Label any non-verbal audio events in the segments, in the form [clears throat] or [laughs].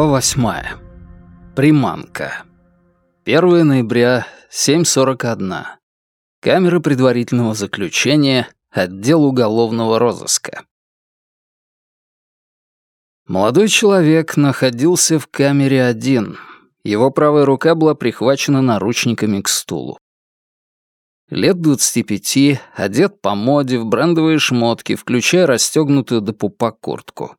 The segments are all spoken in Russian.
Глава восьмая. Приманка. 1 ноября, 7.41. Камера предварительного заключения, отдел уголовного розыска. Молодой человек находился в камере один. Его правая рука была прихвачена наручниками к стулу. Лет 25, одет по моде, в брендовые шмотки, включая расстегнутую до пупа куртку.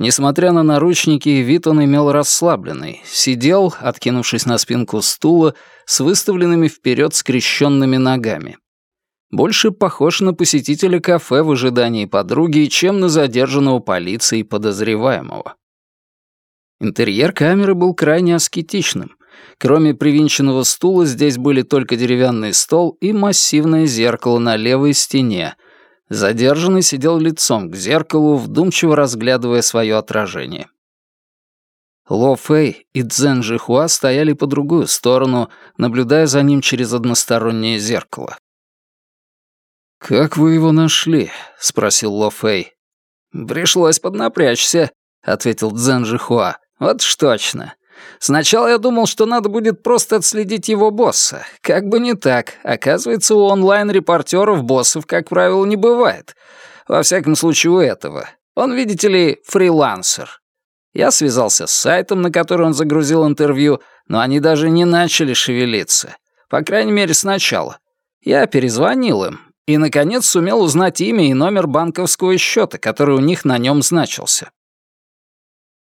Несмотря на наручники, вид он имел расслабленный. Сидел, откинувшись на спинку стула, с выставленными вперед скрещенными ногами. Больше похож на посетителя кафе в ожидании подруги, чем на задержанного полицией подозреваемого. Интерьер камеры был крайне аскетичным. Кроме привинченного стула здесь были только деревянный стол и массивное зеркало на левой стене — Задержанный сидел лицом к зеркалу, вдумчиво разглядывая свое отражение. Ло Фэй и Цзэн Жихуа стояли по другую сторону, наблюдая за ним через одностороннее зеркало. «Как вы его нашли?» — спросил Ло Фэй. «Пришлось поднапрячься», — ответил Цзэн Жихуа. «Вот ж точно. Сначала я думал, что надо будет просто отследить его босса. Как бы не так. Оказывается, у онлайн-репортеров боссов, как правило, не бывает. Во всяком случае, у этого. Он, видите ли, фрилансер. Я связался с сайтом, на который он загрузил интервью, но они даже не начали шевелиться. По крайней мере, сначала. Я перезвонил им и, наконец, сумел узнать имя и номер банковского счета, который у них на нем значился.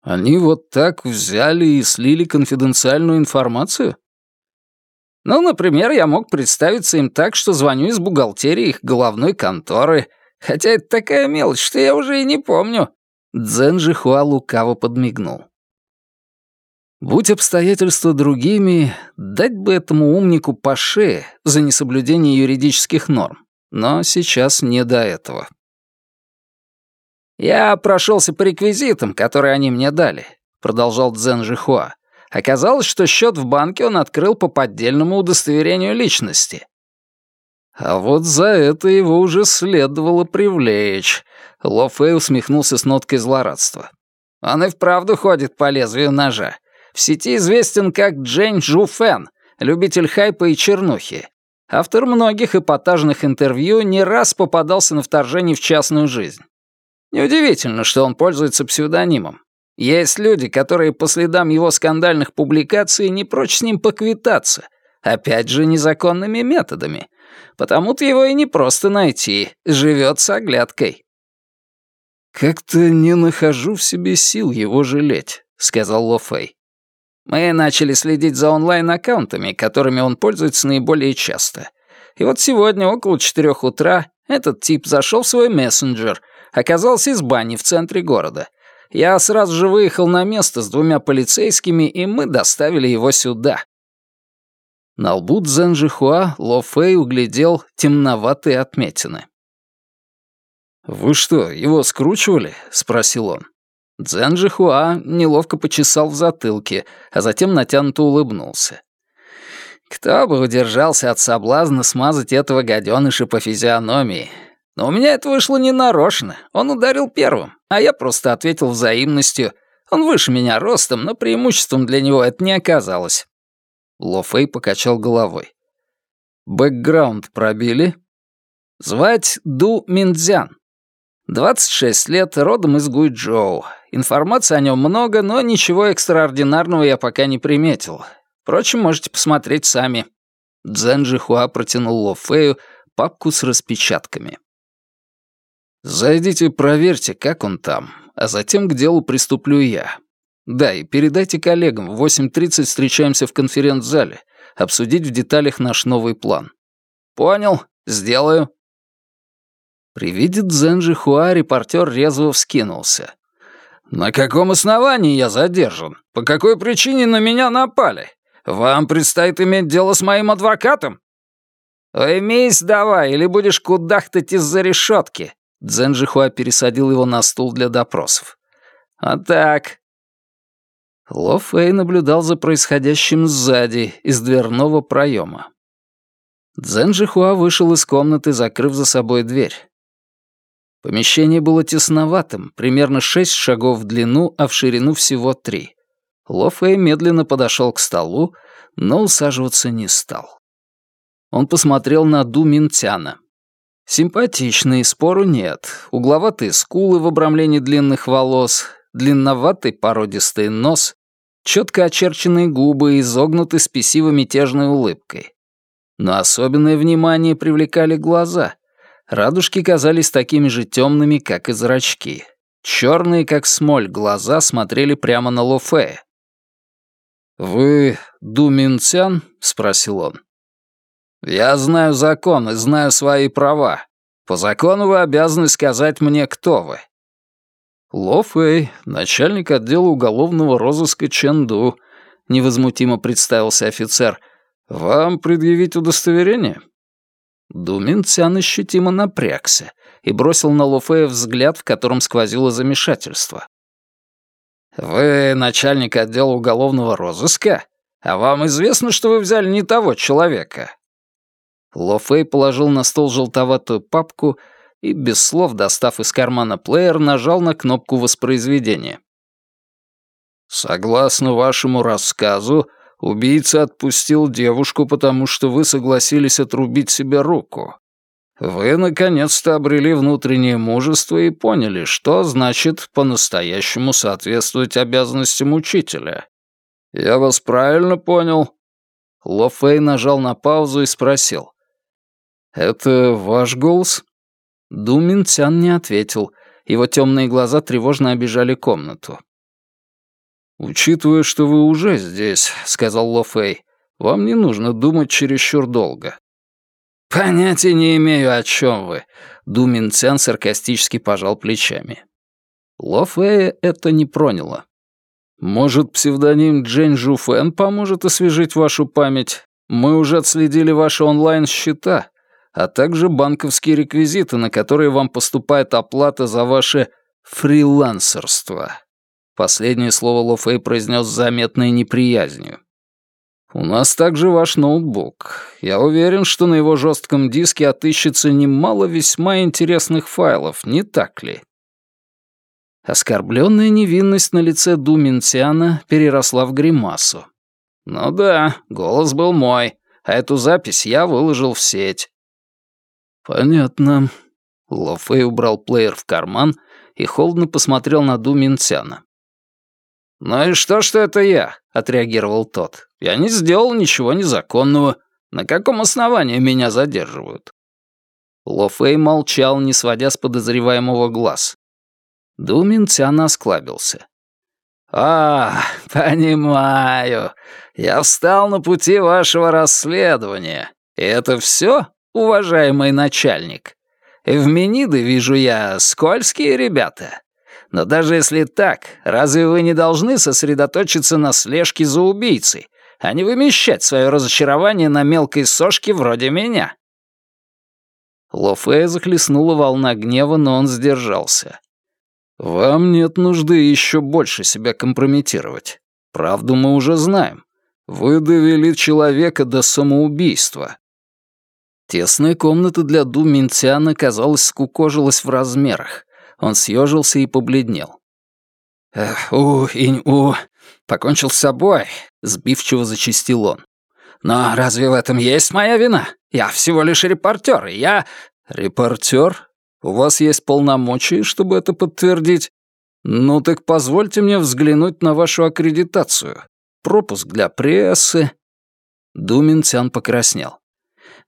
Они вот так взяли и слили конфиденциальную информацию? Ну, например, я мог представиться им так, что звоню из бухгалтерии их головной конторы, хотя это такая мелочь, что я уже и не помню. Дзен Жихуа лукаво подмигнул. Будь обстоятельства другими, дать бы этому умнику по шее за несоблюдение юридических норм. Но сейчас не до этого. «Я прошелся по реквизитам, которые они мне дали», — продолжал Цзэн Жихуа. «Оказалось, что счет в банке он открыл по поддельному удостоверению личности». «А вот за это его уже следовало привлечь», — Ло Фэй усмехнулся с ноткой злорадства. «Он и вправду ходит по лезвию ножа. В сети известен как Джень Жу Фэн, любитель хайпа и чернухи. Автор многих эпатажных интервью не раз попадался на вторжение в частную жизнь. Неудивительно, что он пользуется псевдонимом. Есть люди, которые по следам его скандальных публикаций не прочь с ним поквитаться, опять же незаконными методами. Потому-то его и не просто найти, живет с оглядкой. «Как-то не нахожу в себе сил его жалеть», — сказал Ло Фэй. «Мы начали следить за онлайн-аккаунтами, которыми он пользуется наиболее часто. И вот сегодня около четырех утра этот тип зашел в свой мессенджер оказался из бани в центре города. Я сразу же выехал на место с двумя полицейскими, и мы доставили его сюда. На лбу Цзэн Жихуа Ло Фэй углядел темноватые отметины. «Вы что, его скручивали?» — спросил он. Цзэн Жихуа неловко почесал в затылке, а затем натянуто улыбнулся. Кто бы удержался от соблазна смазать этого гаденыша по физиономии, но у меня это вышло ненарочно. Он ударил первым, а я просто ответил взаимностью. Он выше меня ростом, но преимуществом для него это не оказалось. Ло Фэй покачал головой. «Бэкграунд пробили?» «Звать Ду Миндзян. 26 лет, родом из Гуйчжоу. Информации о нем много, но ничего экстраординарного я пока не приметил. Впрочем, можете посмотреть сами». Цзэн Жихуа протянул Ло Фэю папку с распечатками. Зайдите, проверьте, как он там, а затем к делу приступлю я. Да, и передайте коллегам, в 8.30 встречаемся в конференц-зале, обсудить в деталях наш новый план. Понял, сделаю. При виде Цзэнжи Хуа репортер резво вскинулся. «На каком основании я задержан? По какой причине на меня напали? Вам предстоит иметь дело с моим адвокатом?» «Уймись давай, или будешь кудахтать из-за решетки», Цзэн Жихуа пересадил его на стул для допросов. «А так...» Ло Фэй наблюдал за происходящим сзади, из дверного проема. Цзэн Жихуа вышел из комнаты, закрыв за собой дверь. Помещение было тесноватым, примерно шесть шагов в длину, а в ширину всего три. Ло Фэй медленно подошел к столу, но усаживаться не стал. Он посмотрел на Ду Минтяна. Симпатичный, спору нет. Угловатые скулы в обрамлении длинных волос, длинноватый породистый нос, четко очерченные губы изогнуты спесиво-мятежной улыбкой. Но особенное внимание привлекали глаза. Радужки казались такими же темными, как и зрачки. Черные, как смоль, глаза смотрели прямо на Лофея. «Вы Думинцян?» — спросил он. «Я знаю закон и знаю свои права. По закону вы обязаны сказать мне, кто вы». «Ло Фэй, начальник отдела уголовного розыска Ченду», — невозмутимо представился офицер. «Вам предъявить удостоверение?» Думин Цян ощутимо напрягся и бросил на Ло Фэя взгляд, в котором сквозило замешательство. «Вы начальник отдела уголовного розыска? А вам известно, что вы взяли не того человека?» Ло Фэй положил на стол желтоватую папку и, без слов достав из кармана плеер, нажал на кнопку воспроизведения. «Согласно вашему рассказу, убийца отпустил девушку, потому что вы согласились отрубить себе руку. Вы наконец-то обрели внутреннее мужество и поняли, что значит по-настоящему соответствовать обязанностям учителя. Я вас правильно понял?» Ло Фэй нажал на паузу и спросил. «Это ваш голос?» Ду Минцян не ответил. Его темные глаза тревожно обижали комнату. «Учитывая, что вы уже здесь», — сказал Ло Фэй, — «вам не нужно думать чересчур долго. «Понятия не имею, о чем вы», — Ду Минцян саркастически пожал плечами. Ло Фэя это не проняло. «Может, псевдоним Джень Жуфэн поможет освежить вашу память? Мы уже отследили ваши онлайн-счета, а также банковские реквизиты, на которые вам поступает оплата за ваше фрилансерство». Последнее слово Ло Фэй произнес с заметной неприязнью. У нас также ваш ноутбук. Я уверен, что на его жестком диске отыщется немало весьма интересных файлов, не так ли? Оскорбленная невинность на лице Ду Минтиана переросла в гримасу. Ну да, голос был мой, а эту запись я выложил в сеть. Понятно. Ло Фэй убрал плеер в карман и холодно посмотрел на Ду Минтяна. «Ну и что, что это я?» — отреагировал тот. «Я не сделал ничего незаконного. На каком основании меня задерживают?» Ло Фэй молчал, не сводя с подозреваемого глаз. Думин Цян осклабился. «А, понимаю. Я встал на пути вашего расследования. И это все, уважаемый начальник? В Мениды, вижу я, скользкие ребята. Но даже если так, разве вы не должны сосредоточиться на слежке за убийцей, а не вымещать свое разочарование на мелкой сошке вроде меня?» Ло Фея захлестнула волна гнева, но он сдержался. «Вам нет нужды еще больше себя компрометировать. Правду мы уже знаем. Вы довели человека до самоубийства». Тесная комната для Ду Минтяна, казалось, скукожилась в размерах. Он съежился и побледнел. «У, инь-у, покончил с собой», — сбивчиво зачистил он. «Но разве в этом есть моя вина? Я всего лишь репортер, и я...» «Репортер? У вас есть полномочия, чтобы это подтвердить? Ну так позвольте мне взглянуть на вашу аккредитацию. Пропуск для прессы». Думин Цян покраснел.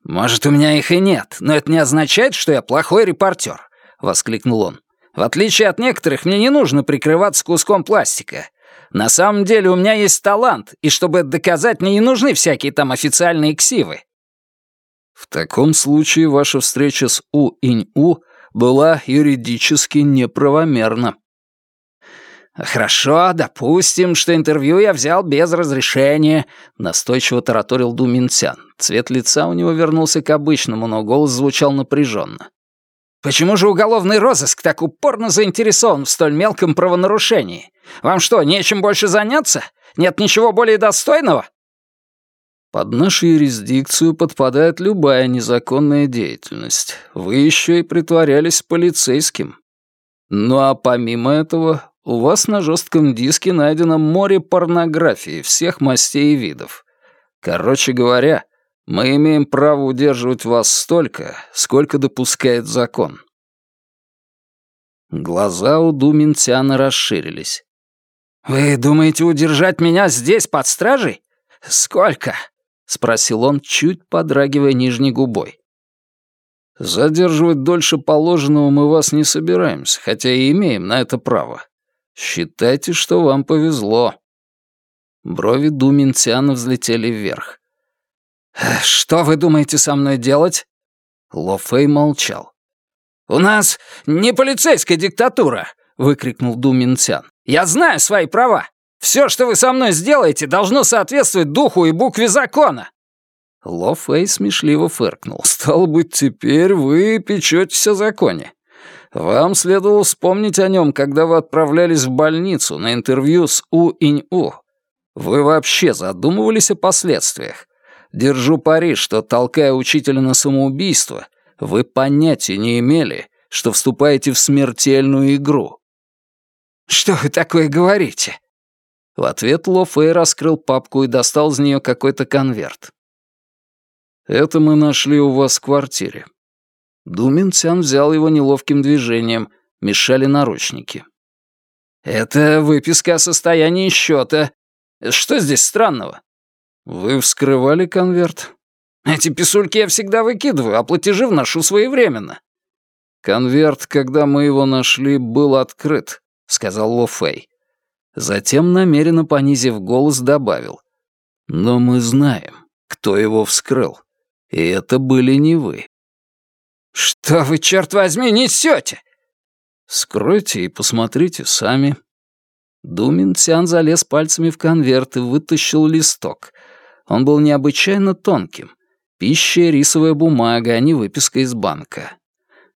«Может, у меня их и нет, но это не означает, что я плохой репортер», — воскликнул он. В отличие от некоторых, мне не нужно прикрываться куском пластика. На самом деле у меня есть талант, и чтобы это доказать, мне не нужны всякие там официальные ксивы». «В таком случае ваша встреча с У-Инь-У была юридически неправомерна». «Хорошо, допустим, что интервью я взял без разрешения», — настойчиво тараторил Ду Минцян. Цвет лица у него вернулся к обычному, но голос звучал напряженно. Почему же уголовный розыск так упорно заинтересован в столь мелком правонарушении? Вам что, нечем больше заняться? Нет ничего более достойного?» Под нашу юрисдикцию подпадает любая незаконная деятельность. Вы еще и притворялись полицейским. Ну а помимо этого, у вас на жестком диске найдено море порнографии всех мастей и видов. Короче говоря, мы имеем право удерживать вас столько, сколько допускает закон. Глаза у Думинтяна расширились. «Вы думаете удержать меня здесь под стражей? Сколько?» — спросил он, чуть подрагивая нижней губой. «Задерживать дольше положенного мы вас не собираемся, хотя и имеем на это право. Считайте, что вам повезло». Брови Думинтяна взлетели вверх. «Что вы думаете со мной делать?» Ло Фэй молчал. «У нас не полицейская диктатура!» — выкрикнул Ду Минцян. «Я знаю свои права! Все, что вы со мной сделаете, должно соответствовать духу и букве закона!» Ло Фэй смешливо фыркнул. «Стало быть, теперь вы печетесь о законе. Вам следовало вспомнить о нем, когда вы отправлялись в больницу на интервью с У-Инь-У. Вы вообще задумывались о последствиях? Держу пари, что, толкая учителя на самоубийство, вы понятия не имели, что вступаете в смертельную игру». «Что вы такое говорите?» В ответ Ло Фэй раскрыл папку и достал из нее какой-то конверт. «Это мы нашли у вас в квартире». Думин Цян взял его неловким движением, мешали наручники. «Это выписка о состоянии счета. Что здесь странного?» «Вы вскрывали конверт?» Эти писульки я всегда выкидываю, а платежи вношу своевременно». «Конверт, когда мы его нашли, был открыт», — сказал Ло Фэй. Затем, намеренно понизив голос, добавил. «Но мы знаем, кто его вскрыл. И это были не вы». «Что вы, черт возьми, несете?» «Скройте и посмотрите сами». Думин Цян залез пальцами в конверт и вытащил листок. Он был необычайно тонким, Пища рисовая бумага, а не выписка из банка.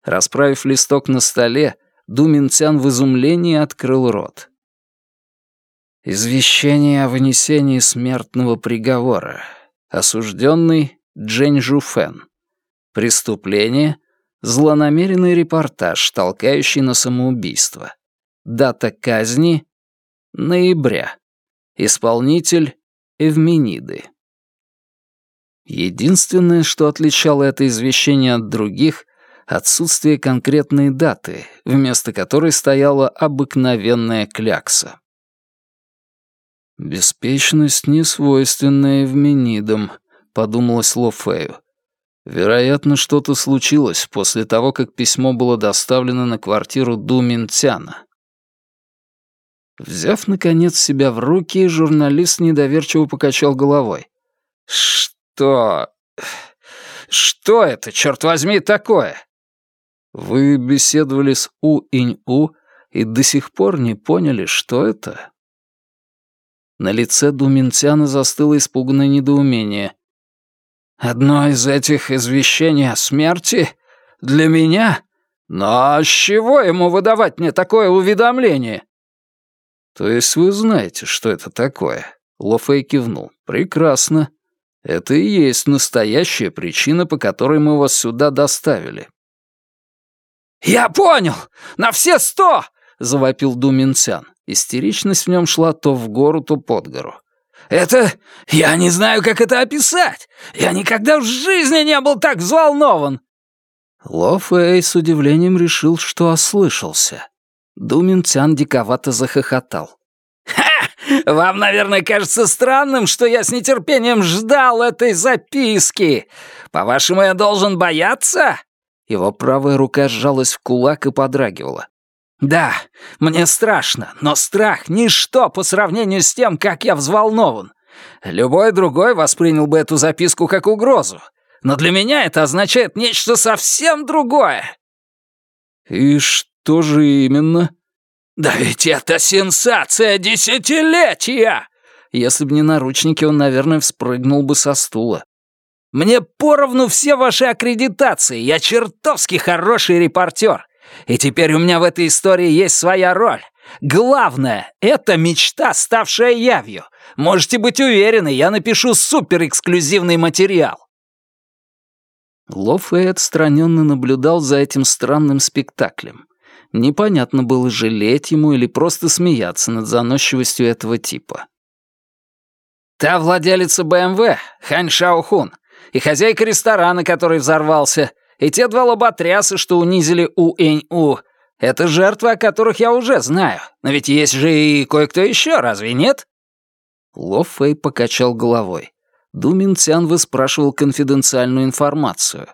Расправив листок на столе, Думинцян в изумлении открыл рот. Извещение о вынесении смертного приговора. Осужденный Джень Жуфен. Преступление — злонамеренный репортаж, толкающий на самоубийство. Дата казни — ноября. Исполнитель — Эвмениды. Единственное, что отличало это извещение от других — отсутствие конкретной даты, вместо которой стояла обыкновенная клякса. «Беспечность, не свойственная Евменидам», — подумалось Лофею. Вероятно, что-то случилось после того, как письмо было доставлено на квартиру Ду Минтяна. Взяв, наконец, себя в руки, журналист недоверчиво покачал головой. «Что... что это, черт возьми, такое?» «Вы беседовали с У-Инь-У и до сих пор не поняли, что это?» На лице Думинтяна застыло испуганное недоумение. «Одно из этих извещений о смерти? Для меня? Но с чего ему выдавать мне такое уведомление?» «То есть вы знаете, что это такое?» Лофей кивнул. «Прекрасно. Это и есть настоящая причина, по которой мы вас сюда доставили». «Я понял! На все сто!» — завопил Думинцян. Истеричность в нем шла то в гору, то под гору. «Это... я не знаю, как это описать! Я никогда в жизни не был так взволнован!» Ло Фэй с удивлением решил, что ослышался. Думинцян диковато захохотал. Вам, наверное, кажется странным, что я с нетерпением ждал этой записки. По-вашему, я должен бояться?» Его правая рука сжалась в кулак и подрагивала. «Да, мне страшно, но страх — ничто по сравнению с тем, как я взволнован. Любой другой воспринял бы эту записку как угрозу, но для меня это означает нечто совсем другое». «И что же именно?» «Да ведь это сенсация десятилетия!» Если бы не наручники, он, наверное, вспрыгнул бы со стула. «Мне поровну все ваши аккредитации, я чертовски хороший репортер. И теперь у меня в этой истории есть своя роль. Главное — это мечта, ставшая явью. Можете быть уверены, я напишу суперэксклюзивный материал. Ло Фэй отстраненно наблюдал за этим странным спектаклем. Непонятно было, жалеть ему или просто смеяться над заносчивостью этого типа. «Та владелица БМВ, Хань Шаохун, и хозяйка ресторана, который взорвался, и те два лоботряса, что унизили У-Энь-У, это жертвы, о которых я уже знаю. Но ведь есть же и кое-кто еще, разве нет?» Ло Фэй покачал головой. Ду Минцян выспрашивал конфиденциальную информацию.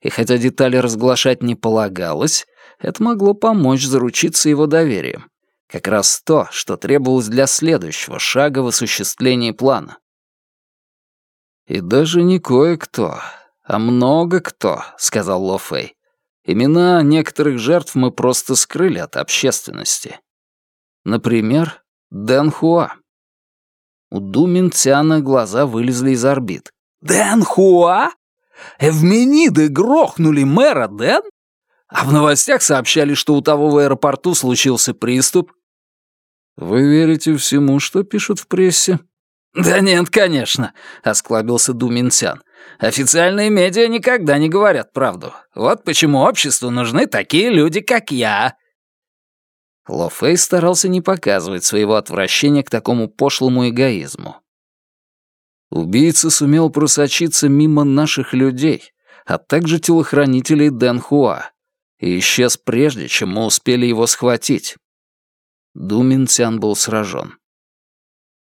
И хотя детали разглашать не полагалось, это могло помочь заручиться его доверием. Как раз то, что требовалось для следующего шага в осуществлении плана. «И даже не кое-кто, а много кто», — сказал Ло Фэй. Имена некоторых жертв мы просто скрыли от общественности. Например, Дэн Хуа. У Ду Минцяна глаза вылезли из орбит. «Дэн Хуа? Эвмениды грохнули мэра Дэн? А в новостях сообщали, что у того в аэропорту случился приступ». «Вы верите всему, что пишут в прессе?» «Да нет, конечно», — осклабился Ду Минцян. Официальные медиа никогда не говорят правду. Вот почему обществу нужны такие люди, как я». Ло Фэй старался не показывать своего отвращения к такому пошлому эгоизму. Убийца сумел просочиться мимо наших людей, а также телохранителей Дэн Хуа, и исчез прежде, чем мы успели его схватить. Думин Цян был сражен.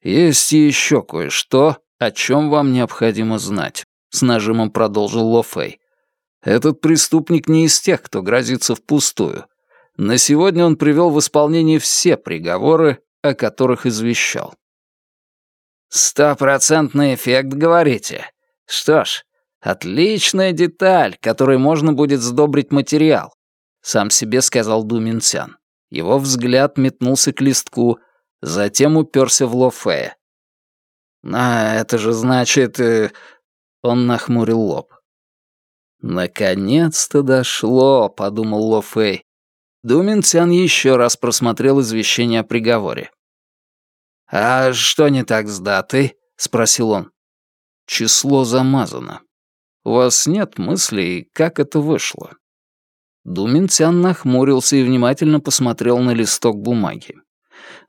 Есть еще кое-что, о чем вам необходимо знать с нажимом продолжил Ло Фэй. Этот преступник не из тех, кто грозится впустую. На сегодня он привел в исполнение все приговоры, о которых извещал. «Стопроцентный эффект, говорите? Что ж, отличная деталь, которой можно будет сдобрить материал», сам себе сказал Думинцян. Его взгляд метнулся к листку, затем уперся в Лофея. «А это же значит, э, он нахмурил лоб. «Наконец-то дошло», — подумал Ло Фэй. Думин Цян еще раз просмотрел извещение о приговоре. «А что не так с датой?» — спросил он. «Число замазано. У вас нет мыслей, как это вышло?» Думин Цян нахмурился и внимательно посмотрел на листок бумаги.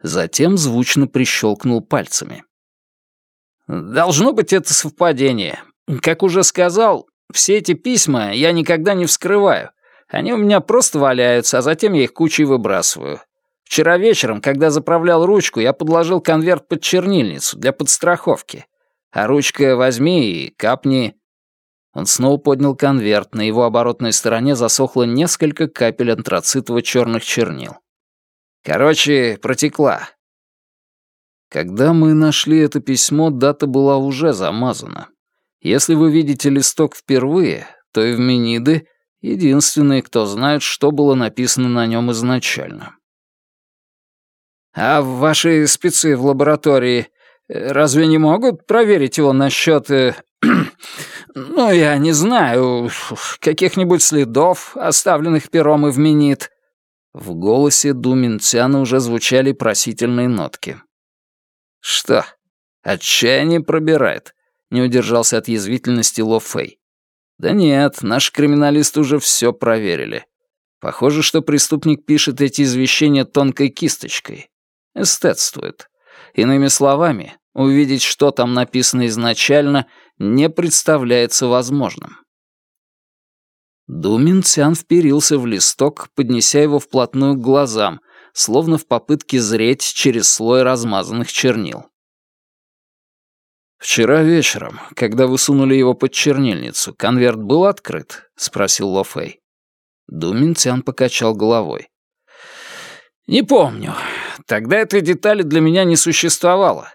Затем звучно прищелкнул пальцами. «Должно быть это совпадение. Как уже сказал, все эти письма я никогда не вскрываю. Они у меня просто валяются, а затем я их кучей выбрасываю. Вчера вечером, когда заправлял ручку, я подложил конверт под чернильницу для подстраховки. А ручка возьми и капни. Он снова поднял конверт, на его оборотной стороне засохло несколько капель антрацитово-черных чернил. Короче, протекла. Когда мы нашли это письмо, дата была уже замазана. Если вы видите листок впервые, то Эвмениды — единственные, кто знает, что было написано на нем изначально. «А ваши спецы в лаборатории э, разве не могут проверить его насчет... Э, [clears throat] ну, я не знаю, каких-нибудь следов, оставленных пером Эвменид?» В голосе Думинцяна уже звучали просительные нотки. «Что, отчаяние пробирает?» Не удержался от язвительности Ло Фэй. Да нет, наши криминалисты уже все проверили. Похоже, что преступник пишет эти извещения тонкой кисточкой. Эстетствует. Иными словами, увидеть, что там написано изначально, не представляется возможным. Думин Цян вперился в листок, поднеся его вплотную к глазам, словно в попытке зреть через слой размазанных чернил. «Вчера вечером, когда вы сунули его под чернильницу, конверт был открыт?» — спросил Ло Фэй. Думин Цян покачал головой. «Не помню. Тогда этой детали для меня не существовало».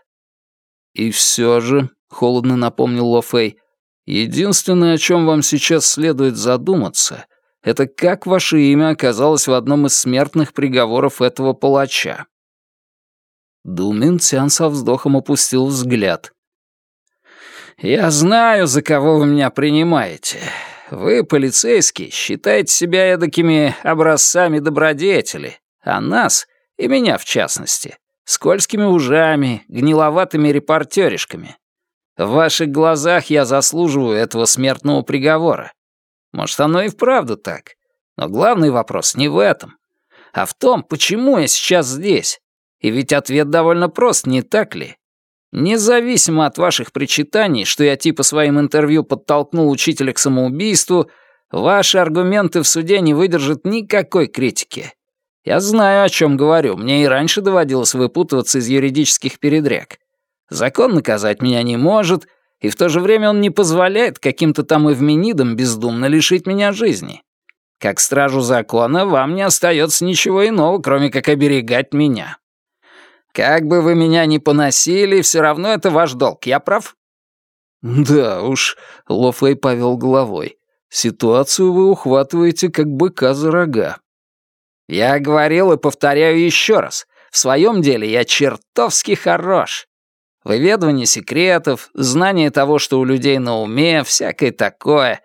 «И все же», — холодно напомнил Ло Фэй, «единственное, о чем вам сейчас следует задуматься, это как ваше имя оказалось в одном из смертных приговоров этого палача». Думин Цян со вздохом опустил взгляд — «Я знаю, за кого вы меня принимаете. Вы, полицейские, считаете себя эдакими образцами добродетели, а нас И меня в частности. Скользкими ужами, гниловатыми репортеришками. В ваших глазах я заслуживаю этого смертного приговора. Может, оно и вправду так. Но главный вопрос не в этом, а в том, почему я сейчас здесь. И ведь ответ довольно прост, не так ли? Независимо от ваших причитаний, что я типа своим интервью подтолкнул учителя к самоубийству, ваши аргументы в суде не выдержат никакой критики. Я знаю, о чем говорю, мне и раньше доводилось выпутываться из юридических передряг. Закон наказать меня не может, и в то же время он не позволяет каким-то там эвменидам бездумно лишить меня жизни. Как стражу закона вам не остается ничего иного, кроме как оберегать меня. Как бы вы меня ни поносили, все равно это ваш долг, я прав?» «Да уж», — Лофей повел головой. «Ситуацию вы ухватываете, как быка за рога». «Я говорил и повторяю еще раз. В своем деле я чертовски хорош. Выведывание секретов, знание того, что у людей на уме, всякое такое.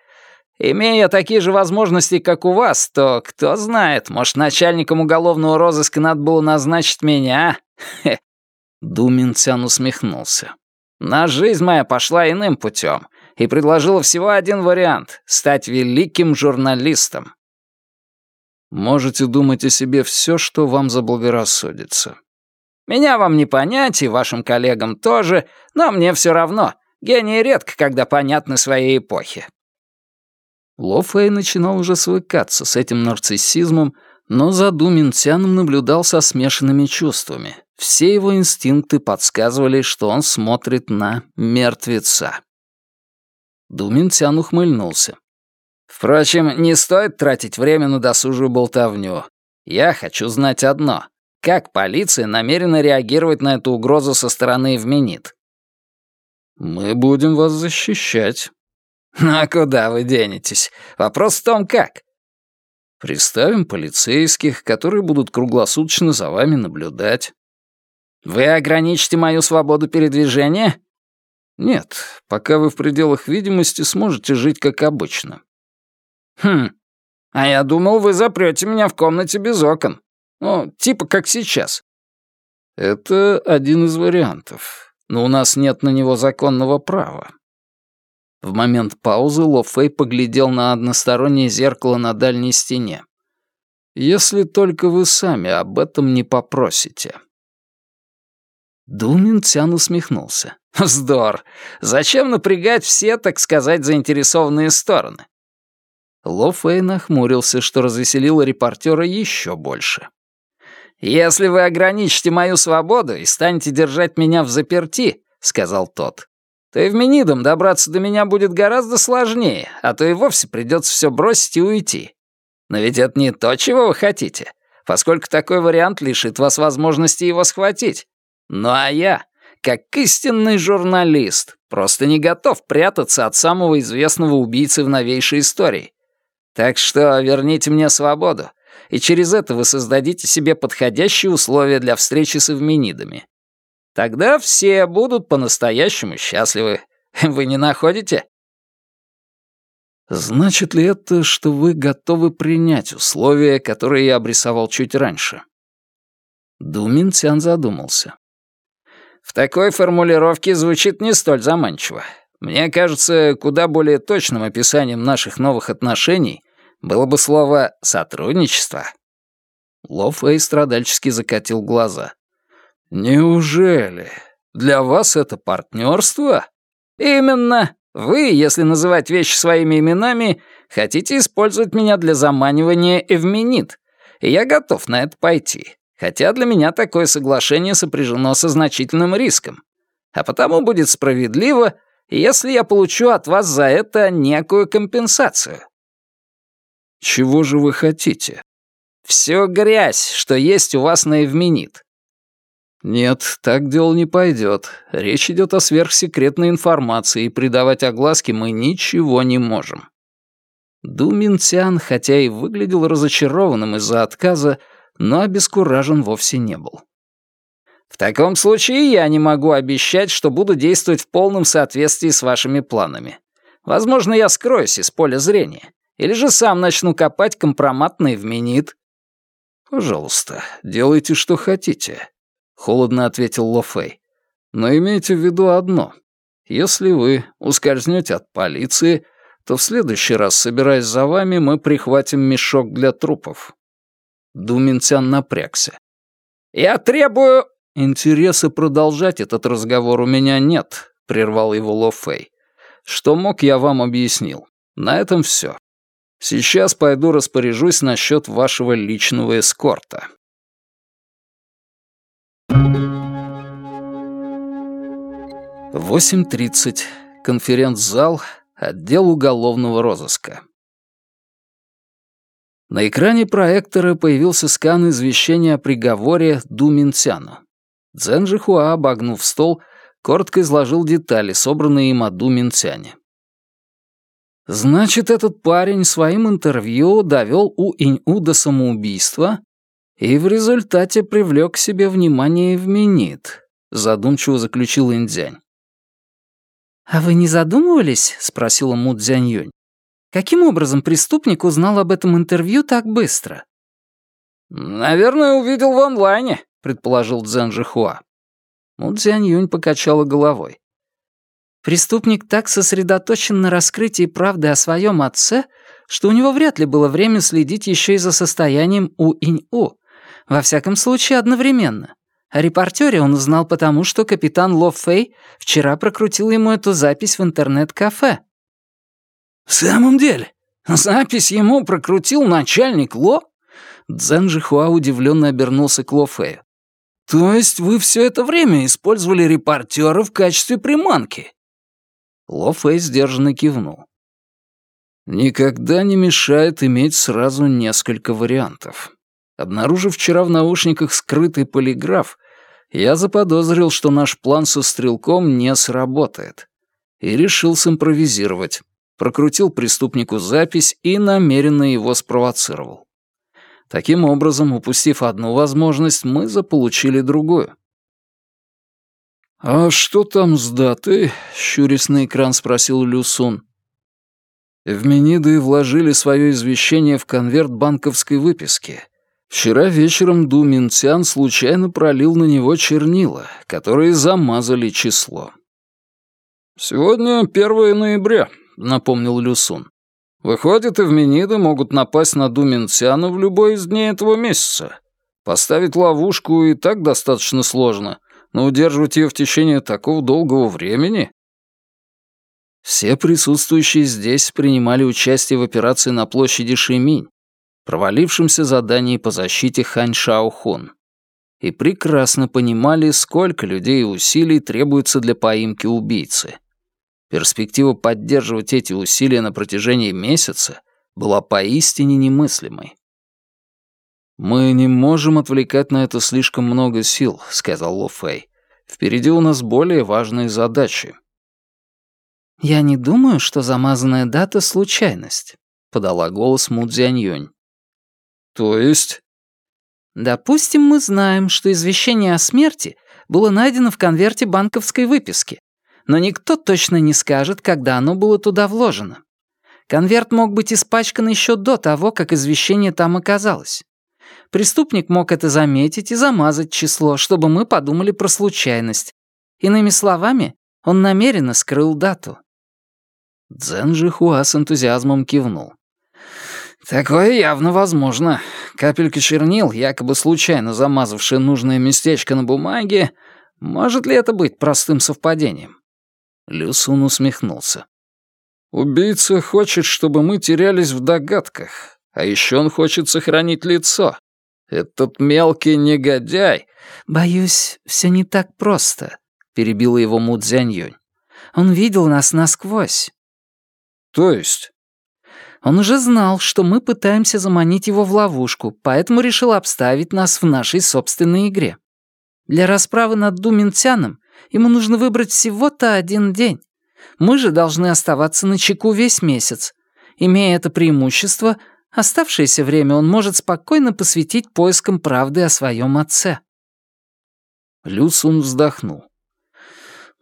Имея такие же возможности, как у вас, то, кто знает, может, начальником уголовного розыска надо было назначить меня, Хе. Думин Цян усмехнулся. «На жизнь моя пошла иным путем и предложила всего один вариант — стать великим журналистом». «Можете думать о себе все, что вам заблагорассудится». «Меня вам не понять, и вашим коллегам тоже, но мне все равно. Гении редко, когда понятны своей эпохи». Ло Фэй начинал уже свыкаться с этим нарциссизмом, но за Ду Минтяном наблюдал со смешанными чувствами. Все его инстинкты подсказывали, что он смотрит на мертвеца. Ду Минтян ухмыльнулся. «Впрочем, не стоит тратить время на досужую болтовню. Я хочу знать одно. Как полиция намерена реагировать на эту угрозу со стороны Эвменит?» «Мы будем вас защищать». «Ну [laughs] а куда вы денетесь? Вопрос в том, как. Приставим полицейских, которые будут круглосуточно за вами наблюдать. Вы ограничите мою свободу передвижения? Нет, пока вы в пределах видимости сможете жить как обычно. Хм, а я думал, вы запрете меня в комнате без окон. Ну, типа как сейчас. Это один из вариантов, но у нас нет на него законного права. В момент паузы Ло Фэй поглядел на одностороннее зеркало на дальней стене. «Если только вы сами об этом не попросите». Думин Цян усмехнулся. «Вздор! Зачем напрягать все, так сказать, заинтересованные стороны?» Ло Фэй нахмурился, что развеселило репортера еще больше. «Если вы ограничите мою свободу и станете держать меня в заперти», — сказал тот, то Менидом добраться до меня будет гораздо сложнее, а то и вовсе придется все бросить и уйти. Но ведь это не то, чего вы хотите, поскольку такой вариант лишит вас возможности его схватить. Ну а я, как истинный журналист, просто не готов прятаться от самого известного убийцы в новейшей истории. Так что верните мне свободу, и через это вы создадите себе подходящие условия для встречи с эвменидами. Тогда все будут по-настоящему счастливы. Вы не находите? Значит ли это, что вы готовы принять условия, которые я обрисовал чуть раньше? Думин Цян задумался. В такой формулировке звучит не столь заманчиво. Мне кажется, куда более точным описанием наших новых отношений было бы слово «сотрудничество». Ло Фэй страдальчески закатил глаза. «Неужели? Для вас это партнерство?» «Именно. Вы, если называть вещи своими именами, хотите использовать меня для заманивания Эвменит, и я готов на это пойти, хотя для меня такое соглашение сопряжено со значительным риском. А потому будет справедливо, если я получу от вас за это некую компенсацию». «Чего же вы хотите?» «Всю грязь, что есть у вас на Эвменит. «Нет, так дело не пойдет. Речь идет о сверхсекретной информации, и придавать огласке мы ничего не можем». Ду Минцян, хотя и выглядел разочарованным из-за отказа, но обескуражен вовсе не был. «В таком случае я не могу обещать, что буду действовать в полном соответствии с вашими планами. Возможно, я скроюсь из поля зрения. Или же сам начну копать компроматный в Минит. «Пожалуйста, делайте, что хотите», — холодно ответил Ло Фэй. «Но имейте в виду одно. Если вы ускользнете от полиции, то в следующий раз, собираясь за вами, мы прихватим мешок для трупов». Думинцян напрягся. «Я требую...» «Интереса продолжать этот разговор у меня нет», — прервал его Ло Фэй. «Что мог, я вам объяснил. На этом все. Сейчас пойду распоряжусь насчет вашего личного эскорта». Восемь тридцать. Конференц-зал. Отдел уголовного розыска. На экране проектора появился скан извещения о приговоре Ду Минцяну. Цзэн Жихуа, обогнув стол, коротко изложил детали, собранные им о Ду Минцяне. Значит, этот парень своим интервью довел У Инь-У до самоубийства и в результате привлек к себе внимание Евменит, задумчиво заключил Индзянь. «А вы не задумывались?» — спросила Му Цзяньюнь. «Каким образом преступник узнал об этом интервью так быстро?» «Наверное, увидел в онлайне», — предположил Цзэн Жихуа. Му Цзяньюнь покачала головой. Преступник так сосредоточен на раскрытии правды о своем отце, что у него вряд ли было время следить еще и за состоянием У-Инь-У. Во всяком случае, одновременно. О репортере он узнал потому, что капитан Ло Фэй вчера прокрутил ему эту запись в интернет-кафе. «В самом деле? Запись ему прокрутил начальник Ло?» Цзэн Жихуа удивленно обернулся к Ло Фэю. «То есть вы все это время использовали репортера в качестве приманки?» Ло Фэй сдержанно кивнул. Никогда не мешает иметь сразу несколько вариантов. Обнаружив вчера в наушниках скрытый полиграф, я заподозрил, что наш план со стрелком не сработает. И решил симпровизировать. Прокрутил преступнику запись и намеренно его спровоцировал. Таким образом, упустив одну возможность, мы заполучили другую. «А что там с датой?» — щурясь на экран спросил Люсун. Эвмениды вложили свое извещение в конверт банковской выписки. Вчера вечером Ду Минцян случайно пролил на него чернила, которые замазали число. «Сегодня 1 ноября», — напомнил Люсун. «Выходит, эвмениды могут напасть на Ду Минцяна в любой из дней этого месяца. Поставить ловушку и так достаточно сложно, но удерживать ее в течение такого долгого времени... Все присутствующие здесь принимали участие в операции на площади Шиминь, провалившемся задании по защите Хань Шаохун, и прекрасно понимали, сколько людей и усилий требуется для поимки убийцы. Перспектива поддерживать эти усилия на протяжении месяца была поистине немыслимой. «Мы не можем отвлекать на это слишком много сил», — сказал Ло Фэй. «Впереди у нас более важные задачи». «Я не думаю, что замазанная дата — случайность», — подала голос Му Цзяньюнь. «То есть?» «Допустим, мы знаем, что извещение о смерти было найдено в конверте банковской выписки, но никто точно не скажет, когда оно было туда вложено. Конверт мог быть испачкан еще до того, как извещение там оказалось. Преступник мог это заметить и замазать число, чтобы мы подумали про случайность. Иными словами, он намеренно скрыл дату. Цзэн Жихуа с энтузиазмом кивнул. «Такое явно возможно. Капелька чернил, якобы случайно замазавшая нужное местечко на бумаге, может ли это быть простым совпадением?» Люсун усмехнулся. «Убийца хочет, чтобы мы терялись в догадках, а еще он хочет сохранить лицо. Этот мелкий негодяй...» «Боюсь, все не так просто», — перебила его Му Цзяньюнь. «Он видел нас насквозь». «То есть?» Он уже знал, что мы пытаемся заманить его в ловушку, поэтому решил обставить нас в нашей собственной игре. Для расправы над Думинцяном ему нужно выбрать всего-то один день. Мы же должны оставаться на чеку весь месяц. Имея это преимущество, Оставшееся время он может спокойно посвятить поискам правды о своем отце. Люцун вздохнул.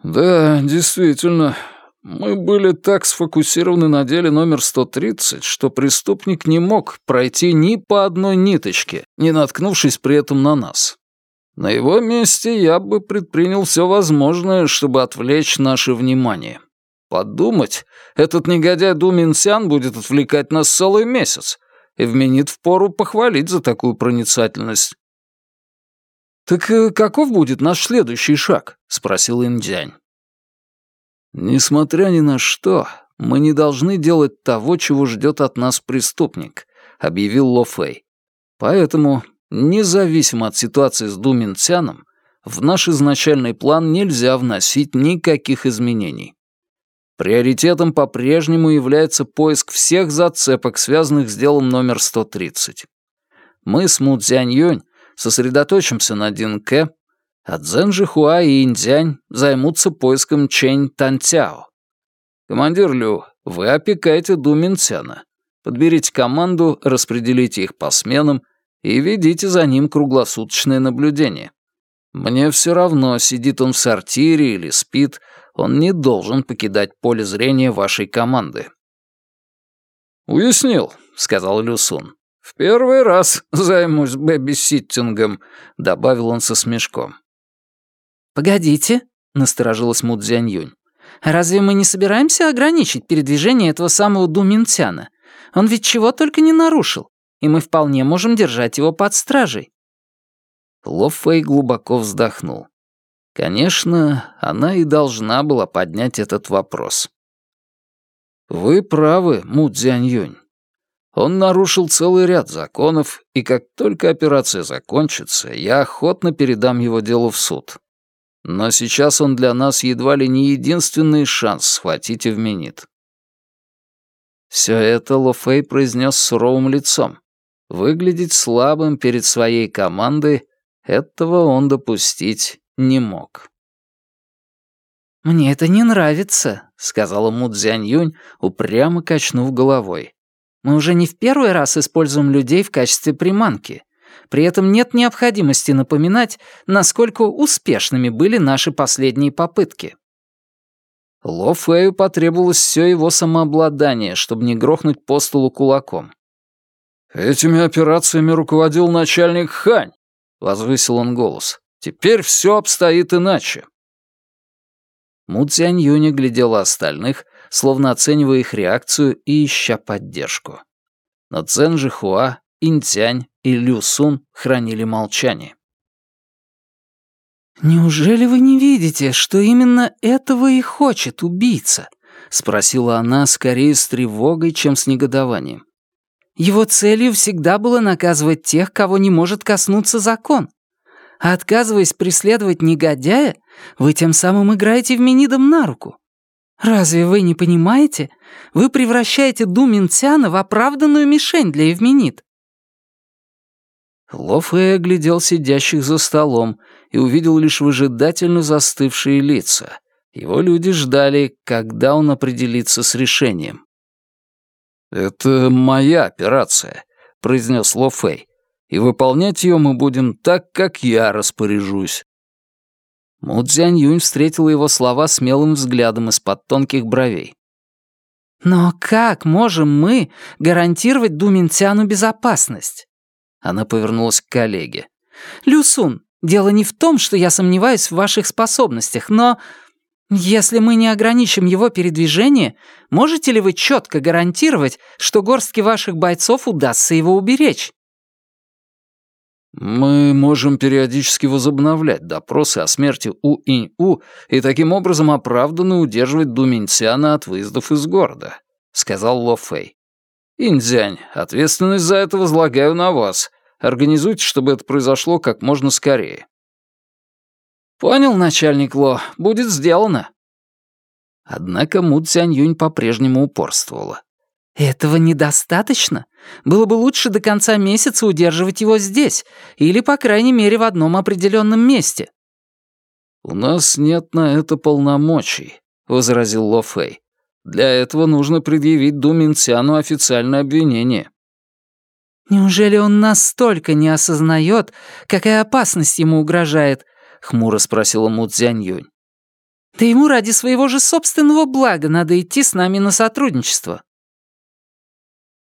«Да, действительно, Мы были так сфокусированы на деле номер 130, что преступник не мог пройти ни по одной ниточке, не наткнувшись при этом на нас. На его месте я бы предпринял все возможное, чтобы отвлечь наше внимание. Подумать, этот негодяй Думинсян будет отвлекать нас целый месяц, и вменит впору похвалить за такую проницательность. «Так э, каков будет наш следующий шаг?» — спросил Индзянь. «Несмотря ни на что, мы не должны делать того, чего ждет от нас преступник», — объявил Ло Фэй. «Поэтому, независимо от ситуации с Ду Минцяном, в наш изначальный план нельзя вносить никаких изменений. Приоритетом по-прежнему является поиск всех зацепок, связанных с делом номер 130. Мы с Му Цзянь сосредоточимся на Динке, а Цзэн Жихуа и Индзянь займутся поиском Чэнь Тантяо. Командир Лю, вы опекаете Ду Минцяна. Подберите команду, распределите их по сменам и ведите за ним круглосуточное наблюдение. Мне все равно, сидит он в сортире или спит, он не должен покидать поле зрения вашей команды. «Уяснил», — сказал Люсун. «В первый раз займусь бэби-ситтингом», — добавил он со смешком. «Погодите», — насторожилась Му Цзяньюнь. «Разве мы не собираемся ограничить передвижение этого самого Думинтяна? Он ведь чего только не нарушил, и мы вполне можем держать его под стражей». Ло Фэй глубоко вздохнул. Конечно, она и должна была поднять этот вопрос. «Вы правы, Му Цзяньюнь. Он нарушил целый ряд законов, и как только операция закончится, я охотно передам его делу в суд. Но сейчас он для нас едва ли не единственный шанс схватить Эвменит. Все это Ло Фэй произнес суровым лицом. Выглядеть слабым перед своей командой этого он допустить не мог. «Мне это не нравится», — сказала Му Цзянь-Юнь, упрямо качнув головой. «Мы уже не в первый раз используем людей в качестве приманки. При этом нет необходимости напоминать, насколько успешными были наши последние попытки. Ло Фэю потребовалось все его самообладание, чтобы не грохнуть по столу кулаком. «Этими операциями руководил начальник Хань», — возвысил он голос. «Теперь все обстоит иначе». Му Цянь Юня глядела остальных, словно оценивая их реакцию и ища поддержку. Но Цзэн Жихуа Интянь и Лю Сун хранили молчание. «Неужели вы не видите, что именно этого и хочет убийца?» — спросила она скорее с тревогой, чем с негодованием. «Его целью всегда было наказывать тех, кого не может коснуться закон. А отказываясь преследовать негодяя, вы тем самым играете в Менидом на руку. Разве вы не понимаете? Вы превращаете Ду Минцяна в оправданную мишень для Евменит. Ло Фэй оглядел сидящих за столом и увидел лишь выжидательно застывшие лица. Его люди ждали, когда он определится с решением. «Это моя операция», — произнес Ло Фэй, «и выполнять ее мы будем так, как я распоряжусь». Му Цзянь Юнь встретила его слова смелым взглядом из-под тонких бровей. «Но как можем мы гарантировать Думинцяну безопасность?» Она повернулась к коллеге. «Люсун, дело не в том, что я сомневаюсь в ваших способностях, но если мы не ограничим его передвижение, можете ли вы четко гарантировать, что горстке ваших бойцов удастся его уберечь?» «Мы можем периодически возобновлять допросы о смерти У-Инь-У и таким образом оправданно удерживать Думинцяна от выездов из города», — сказал Ло Фэй. «Инзянь, ответственность за это возлагаю на вас. Организуйте, чтобы это произошло как можно скорее». «Понял, начальник Ло, будет сделано». Однако Му Цянь Юнь по-прежнему упорствовала. «Этого недостаточно. Было бы лучше до конца месяца удерживать его здесь, или, по крайней мере, в одном определенном месте». «У нас нет на это полномочий», — возразил Ло Фэй. Для этого нужно предъявить Ду Минцяну официальное обвинение». «Неужели он настолько не осознает, какая опасность ему угрожает?» — хмуро спросила Му Цзянь Юнь. Да ему ради своего же собственного блага надо идти с нами на сотрудничество».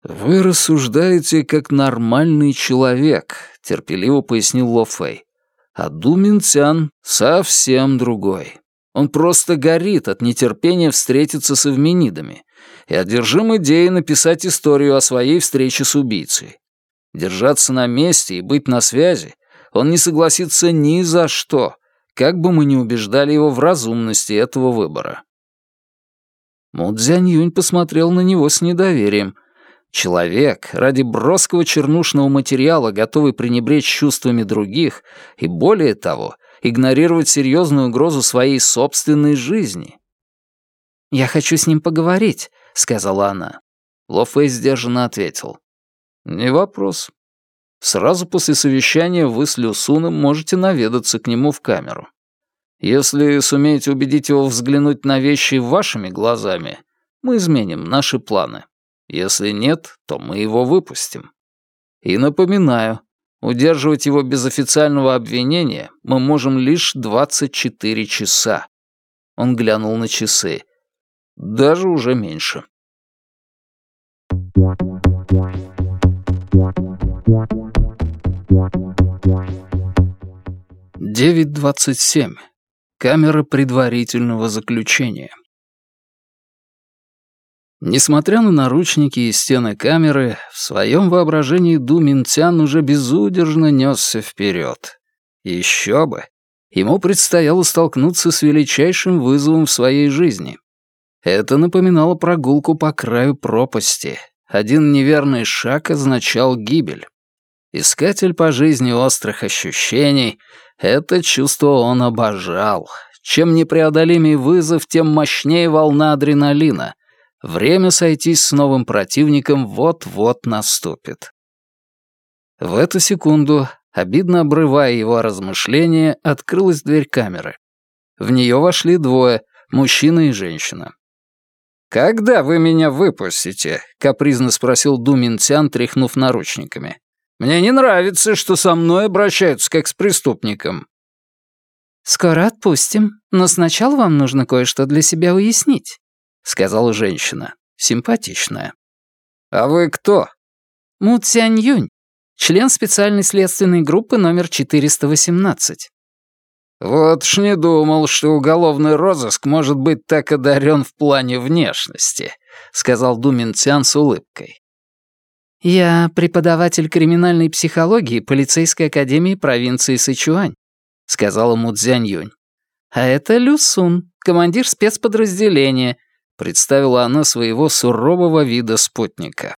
«Вы рассуждаете как нормальный человек», — терпеливо пояснил Ло Фэй. «А Ду Минцян совсем другой. Он просто горит от нетерпения встретиться с эвменидами и одержим идеей написать историю о своей встрече с убийцей. Держаться на месте и быть на связи он не согласится ни за что, как бы мы ни убеждали его в разумности этого выбора. Му Юнь посмотрел на него с недоверием. Человек, ради броского чернушного материала, готовый пренебречь чувствами других и, более того, игнорировать серьезную угрозу своей собственной жизни. «Я хочу с ним поговорить», — сказала она. Ло Фэй сдержанно ответил. «Не вопрос. Сразу после совещания вы с Люсуном можете наведаться к нему в камеру. Если сумеете убедить его взглянуть на вещи вашими глазами, мы изменим наши планы. Если нет, то мы его выпустим. И напоминаю, удерживать его без официального обвинения мы можем лишь 24 часа. Он глянул на часы. Даже уже меньше. 9.27. Камера предварительного заключения. Несмотря на наручники и стены камеры, в своем воображении Ду Минтян уже безудержно несся вперед. Еще бы! Ему предстояло столкнуться с величайшим вызовом в своей жизни. Это напоминало прогулку по краю пропасти. Один неверный шаг означал гибель. Искатель по жизни острых ощущений — это чувство он обожал. Чем непреодолимый вызов, тем мощнее волна адреналина. Время сойтись с новым противником вот-вот наступит. В эту секунду, обидно обрывая его размышления, открылась дверь камеры. В нее вошли двое, мужчина и женщина. «Когда вы меня выпустите?» — капризно спросил Думинцян, тряхнув наручниками. Мне не нравится, что со мной обращаются как с преступником». «Скоро отпустим, но сначала вам нужно кое-что для себя уяснить», — сказала женщина, симпатичная. «А вы кто?» «Му Цянь Юнь, член специальной следственной группы номер 418». «Вот ж не думал, что уголовный розыск может быть так одарен в плане внешности», — сказал Думин Цян с улыбкой. «Я преподаватель криминальной психологии полицейской академии провинции Сычуань», — сказала Му Цзянь «А это Лю Сун, командир спецподразделения», — представила она своего сурового вида спутника.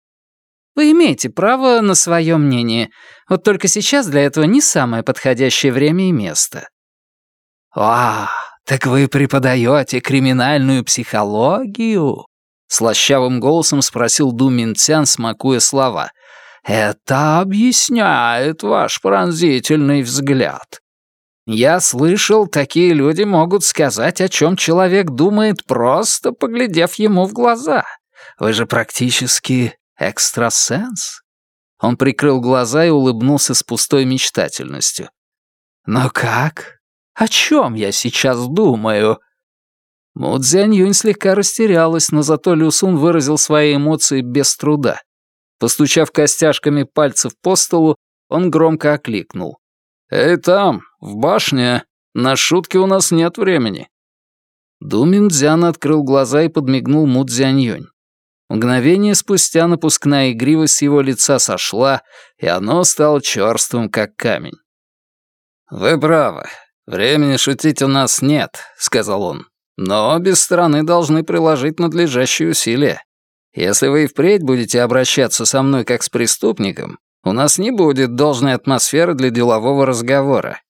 «Вы имеете право на свое мнение, вот только сейчас для этого не самое подходящее время и место». «А, так вы преподаете криминальную психологию?» Слащавым голосом спросил Ду Минцян, смакуя слова. «Это объясняет ваш пронзительный взгляд. Я слышал, такие люди могут сказать, о чем человек думает, просто поглядев ему в глаза. Вы же практически экстрасенс». Он прикрыл глаза и улыбнулся с пустой мечтательностью. «Но как? О чем я сейчас думаю?» Му Цзянь Юнь слегка растерялась, но зато Лю Сун выразил свои эмоции без труда. Постучав костяшками пальцев по столу, он громко окликнул. «Эй, там, в башне! На шутки у нас нет времени!» Ду Минцзян открыл глаза и подмигнул Му Цзянь Юнь. Мгновение спустя напускная игривость его лица сошла, и оно стало черствым, как камень. «Вы правы. Времени шутить у нас нет», — сказал он. Но обе стороны должны приложить надлежащие усилия. Если вы и впредь будете обращаться со мной как с преступником, у нас не будет должной атмосферы для делового разговора».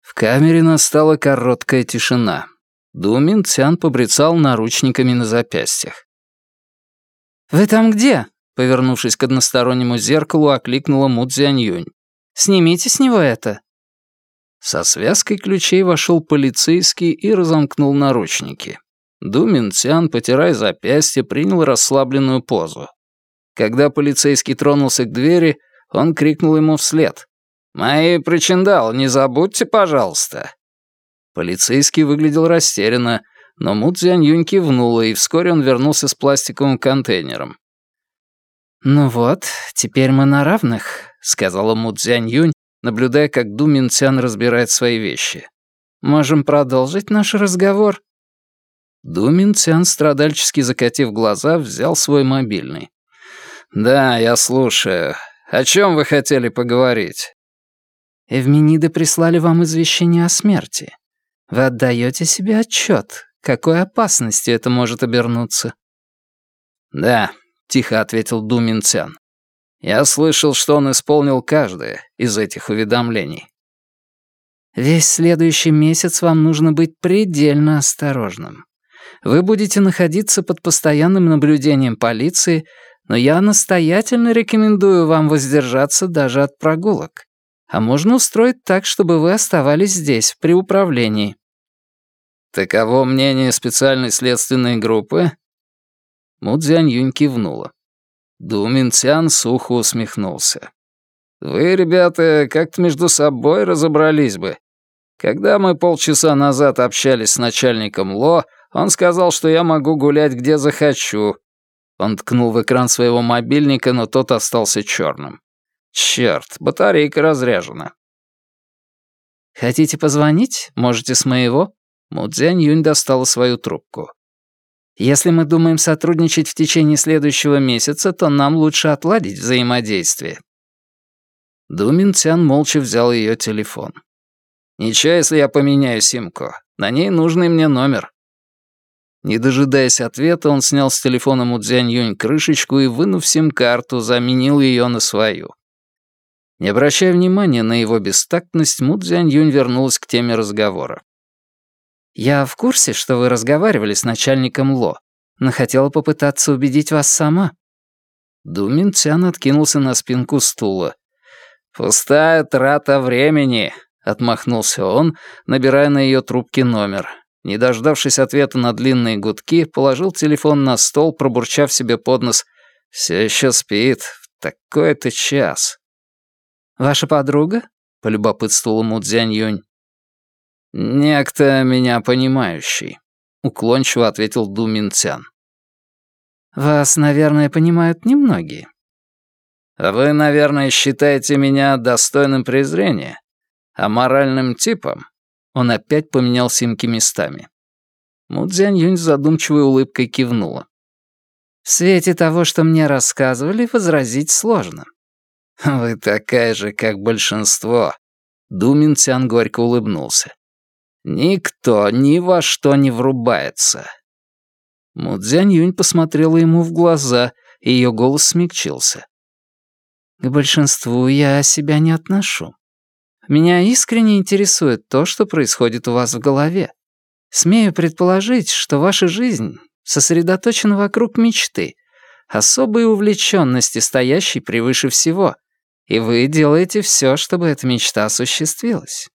В камере настала короткая тишина. Думин Цян побрецал наручниками на запястьях. «Вы там где?» — повернувшись к одностороннему зеркалу, окликнула Му Цзянь «Снимите с него это». Со связкой ключей вошел полицейский и разомкнул наручники. Думин Цян, потирая запястье, принял расслабленную позу. Когда полицейский тронулся к двери, он крикнул ему вслед. «Мои причиндалы не забудьте, пожалуйста!» Полицейский выглядел растерянно, но Му Цзянь-Юнь кивнула, и вскоре он вернулся с пластиковым контейнером. «Ну вот, теперь мы на равных», — сказала Му Цзянь-Юнь, наблюдая, как Ду Минцян разбирает свои вещи. «Можем продолжить наш разговор?» Ду Минцян, страдальчески закатив глаза, взял свой мобильный. «Да, я слушаю. О чем вы хотели поговорить?» «Эвмениды прислали вам извещение о смерти. Вы отдаете себе отчет, какой опасностью это может обернуться?» «Да», — тихо ответил Ду Минцян. «Я слышал, что он исполнил каждое из этих уведомлений». «Весь следующий месяц вам нужно быть предельно осторожным. Вы будете находиться под постоянным наблюдением полиции, но я настоятельно рекомендую вам воздержаться даже от прогулок. А можно устроить так, чтобы вы оставались здесь, при управлении». «Таково мнение специальной следственной группы?» Му Цзянь кивнула. Ду Минцян сухо усмехнулся. «Вы, ребята, как-то между собой разобрались бы. Когда мы полчаса назад общались с начальником Ло, он сказал, что я могу гулять где захочу. Он ткнул в экран своего мобильника, но тот остался черным. Черт, батарейка разряжена. «Хотите позвонить? Можете с моего?» Мудзянь Юнь достала свою трубку. «Если мы думаем сотрудничать в течение следующего месяца, то нам лучше отладить взаимодействие». Думин Цян молча взял ее телефон. «Ничего, если я поменяю симку. На ней нужный мне номер. Не дожидаясь ответа, он снял с телефона Мудзянь Юнь крышечку и, вынув сим-карту, заменил ее на свою. Не обращая внимания на его бестактность, Мудзянь Юнь вернулась к теме разговора. «Я в курсе, что вы разговаривали с начальником Ло, но хотела попытаться убедить вас сама». Думин Цян откинулся на спинку стула. «Пустая трата времени», — отмахнулся он, набирая на ее трубке номер. Не дождавшись ответа на длинные гудки, положил телефон на стол, пробурчав себе под нос «Все еще спит. В такой-то час». «Ваша подруга?» — полюбопытствовал Му Цзянь-Юнь. «Некто меня понимающий», — уклончиво ответил Ду Минцян. «Вас, наверное, понимают немногие». А «Вы, наверное, считаете меня достойным презрения, а моральным типом?» Он опять поменял симки местами. Мудзянь Юнь с задумчивой улыбкой кивнула. «В свете того, что мне рассказывали, возразить сложно». «Вы такая же, как большинство», — Думин Цян горько улыбнулся. «Никто ни во что не врубается». Мудзянь Юнь посмотрела ему в глаза, и ее голос смягчился. «К большинству я себя не отношу. Меня искренне интересует то, что происходит у вас в голове. Смею предположить, что ваша жизнь сосредоточена вокруг мечты, особой увлеченности, стоящей превыше всего, и вы делаете все, чтобы эта мечта осуществилась.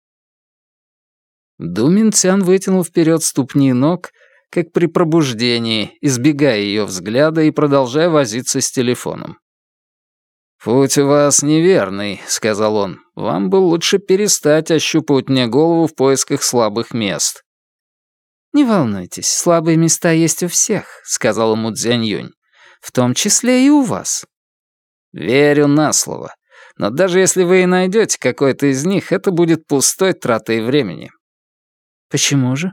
Думин Цян вытянул вперед ступни ног, как при пробуждении, избегая ее взгляда и продолжая возиться с телефоном. «Путь у вас неверный», — сказал он. «Вам бы лучше перестать ощупывать мне голову в поисках слабых мест». «Не волнуйтесь, слабые места есть у всех», — сказал ему Цзянь «В том числе и у вас». «Верю на слово. Но даже если вы и найдете какой-то из них, это будет пустой тратой времени». «Почему же?»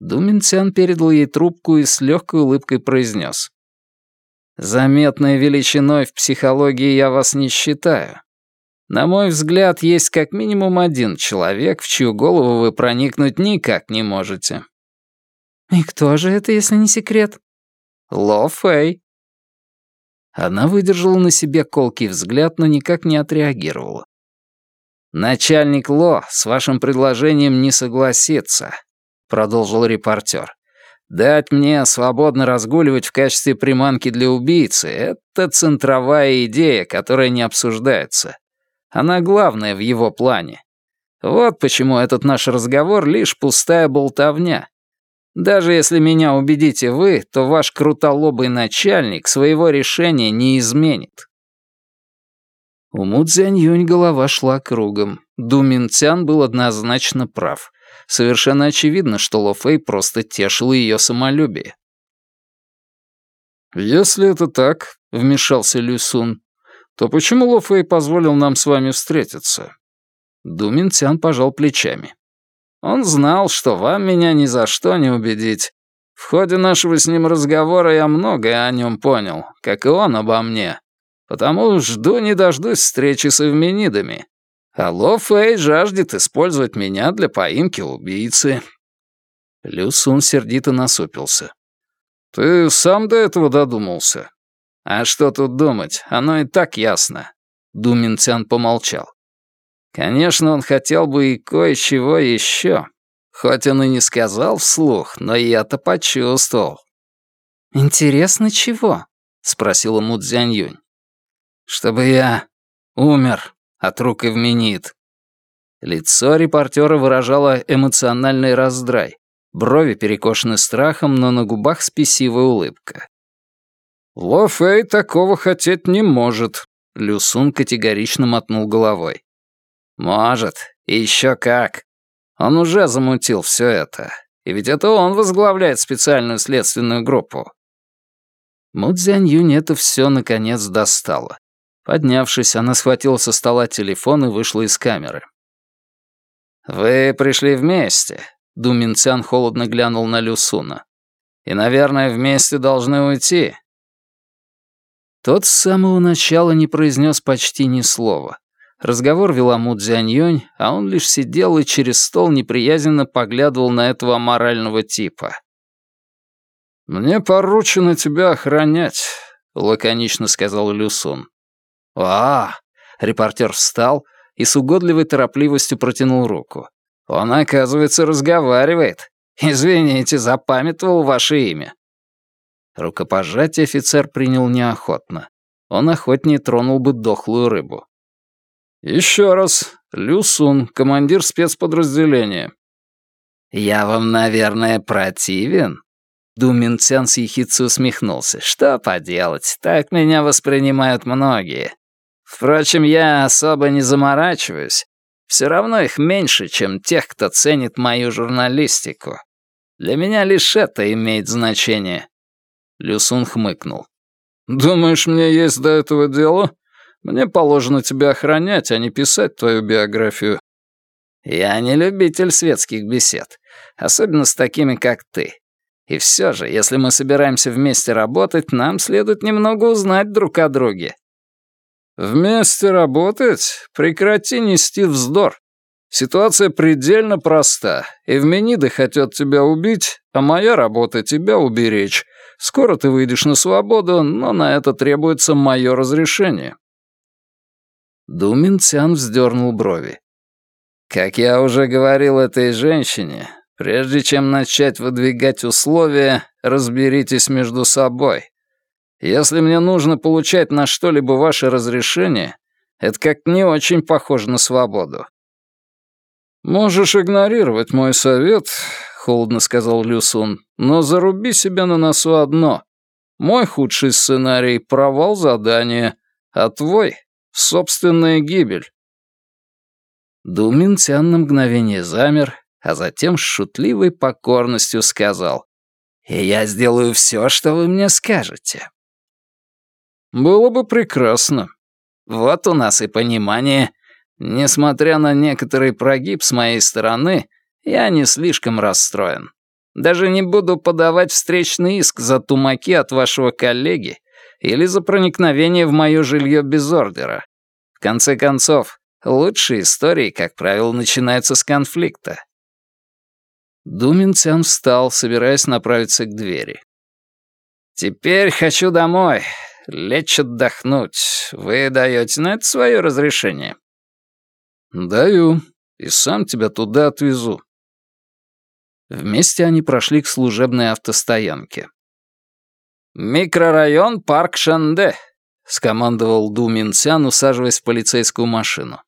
Думин Цян передал ей трубку и с легкой улыбкой произнес. Заметной величиной в психологии я вас не считаю. На мой взгляд, есть как минимум один человек, в чью голову вы проникнуть никак не можете. И кто же это, если не секрет? Ло Фэй. Она выдержала на себе колкий взгляд, но никак не отреагировала. «Начальник Ло с вашим предложением не согласится», — продолжил репортер. Дать мне свободно разгуливать в качестве приманки для убийцы — это центровая идея, которая не обсуждается. Она главная в его плане. Вот почему этот наш разговор — лишь пустая болтовня. Даже если меня убедите вы, то ваш крутолобый начальник своего решения не изменит. У Му Цзянь-Юнь голова шла кругом. Ду Минцян был однозначно прав. Совершенно очевидно, что Ло Фэй просто тешил ее самолюбие. «Если это так», — вмешался Лю Сун, «то почему Ло Фэй позволил нам с вами встретиться?» Ду Минцян пожал плечами. «Он знал, что вам меня ни за что не убедить. В ходе нашего с ним разговора я многое о нем понял, как и он обо мне. Потому жду не дождусь встречи с эвменидами. А Ло Фэй жаждет использовать меня для поимки убийцы». Лю Сун сердито насупился. «Ты сам до этого додумался?» «А что тут думать? Оно и так ясно». Думин Цян помолчал. «Конечно, он хотел бы и кое-чего еще. Хоть он и не сказал вслух, но я-то почувствовал». «Интересно, чего?» — спросила Му Цзянь-Юнь. «Чтобы я умер от рук Эвменит». Лицо репортера выражало эмоциональный раздрай. Брови перекошены страхом, но на губах спесивая улыбка. «Ло Фэй такого хотеть не может», — Люсун категорично мотнул головой. «Может, и еще как. Он уже замутил все это. И ведь это он возглавляет специальную следственную группу». Мудзянь Юнь это все наконец достало. Поднявшись, она схватила со стола телефон и вышла из камеры. «Вы пришли вместе», — Думинцян холодно глянул на Люсуна. «И, наверное, вместе должны уйти». Тот с самого начала не произнес почти ни слова. Разговор вела Му Цзяньёнь, а он лишь сидел и через стол неприязненно поглядывал на этого морального типа. «Мне поручено тебя охранять», — лаконично сказал Люсун. «А!» — репортер встал и с угодливой торопливостью протянул руку. «Он, оказывается, разговаривает. Извините, запамятовал ваше имя». Рукопожатие офицер принял неохотно. Он охотнее тронул бы дохлую рыбу. «Еще раз. Люсун, командир спецподразделения». «Я вам, наверное, противен?» Думин Цян с ехидцей усмехнулся. «Что поделать, так меня воспринимают многие. Впрочем, я особо не заморачиваюсь. Все равно их меньше, чем тех, кто ценит мою журналистику. Для меня лишь это имеет значение». Люсун хмыкнул. «Думаешь, мне есть до этого дело? Мне положено тебя охранять, а не писать твою биографию». «Я не любитель светских бесед, особенно с такими, как ты. И все же, если мы собираемся вместе работать, нам следует немного узнать друг о друге. «Вместе работать? Прекрати нести вздор. Ситуация предельно проста. Эвмениды хотят тебя убить, а моя работа — тебя уберечь. Скоро ты выйдешь на свободу, но на это требуется мое разрешение». Думин Цян вздернул брови. «Как я уже говорил этой женщине, прежде чем начать выдвигать условия, разберитесь между собой. Если мне нужно получать на что-либо ваше разрешение, это как не очень похоже на свободу». «Можешь игнорировать мой совет», — холодно сказал Люсун, «но заруби себе на носу одно. Мой худший сценарий — провал задания, а твой — собственная гибель». Думин Тян на мгновение замер, а затем с шутливой покорностью сказал, «И я сделаю все, что вы мне скажете». Было бы прекрасно. Вот у нас и понимание. Несмотря на некоторый прогиб с моей стороны, я не слишком расстроен. Даже не буду подавать встречный иск за тумаки от вашего коллеги или за проникновение в мое жилье без ордера. В конце концов, лучшие истории, как правило, начинаются с конфликта. Думин Цян встал, собираясь направиться к двери. «Теперь хочу домой лечь отдохнуть. Вы даете на это свое разрешение?» «Даю. И сам тебя туда отвезу». Вместе они прошли к служебной автостоянке. «Микрорайон Парк Шанде», — скомандовал Ду Минцян, усаживаясь в полицейскую машину.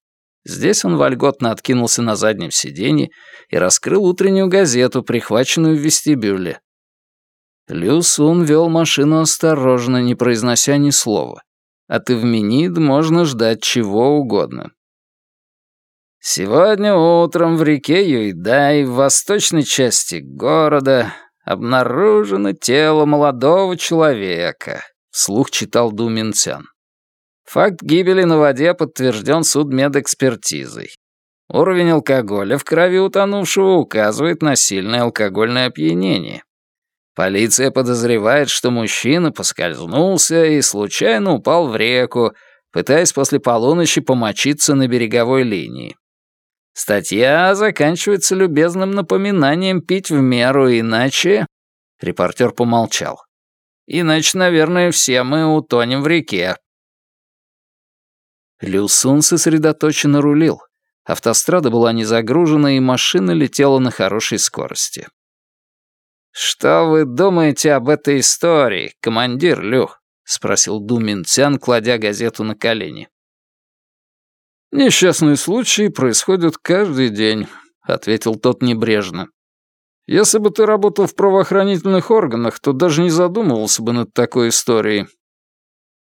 Здесь он вольготно откинулся на заднем сиденье и раскрыл утреннюю газету, прихваченную в вестибюле. Лю Сун вел машину осторожно, не произнося ни слова. От Эвменид можно ждать чего угодно. Сегодня утром в реке Юйдай в восточной части города обнаружено тело молодого человека, вслух читал Думинцян. Факт гибели на воде подтвержден судмедэкспертизой. Уровень алкоголя в крови утонувшего указывает на сильное алкогольное опьянение. Полиция подозревает, что мужчина поскользнулся и случайно упал в реку, пытаясь после полуночи помочиться на береговой линии. Статья заканчивается любезным напоминанием пить в меру, иначе... Репортер помолчал. Иначе, наверное, все мы утонем в реке. Люсун сосредоточенно рулил. Автострада была не загружена, и машина летела на хорошей скорости. «Что вы думаете об этой истории, командир Люх?» — спросил Ду Минцян, кладя газету на колени. «Несчастные случаи происходят каждый день», — ответил тот небрежно. «Если бы ты работал в правоохранительных органах, то даже не задумывался бы над такой историей».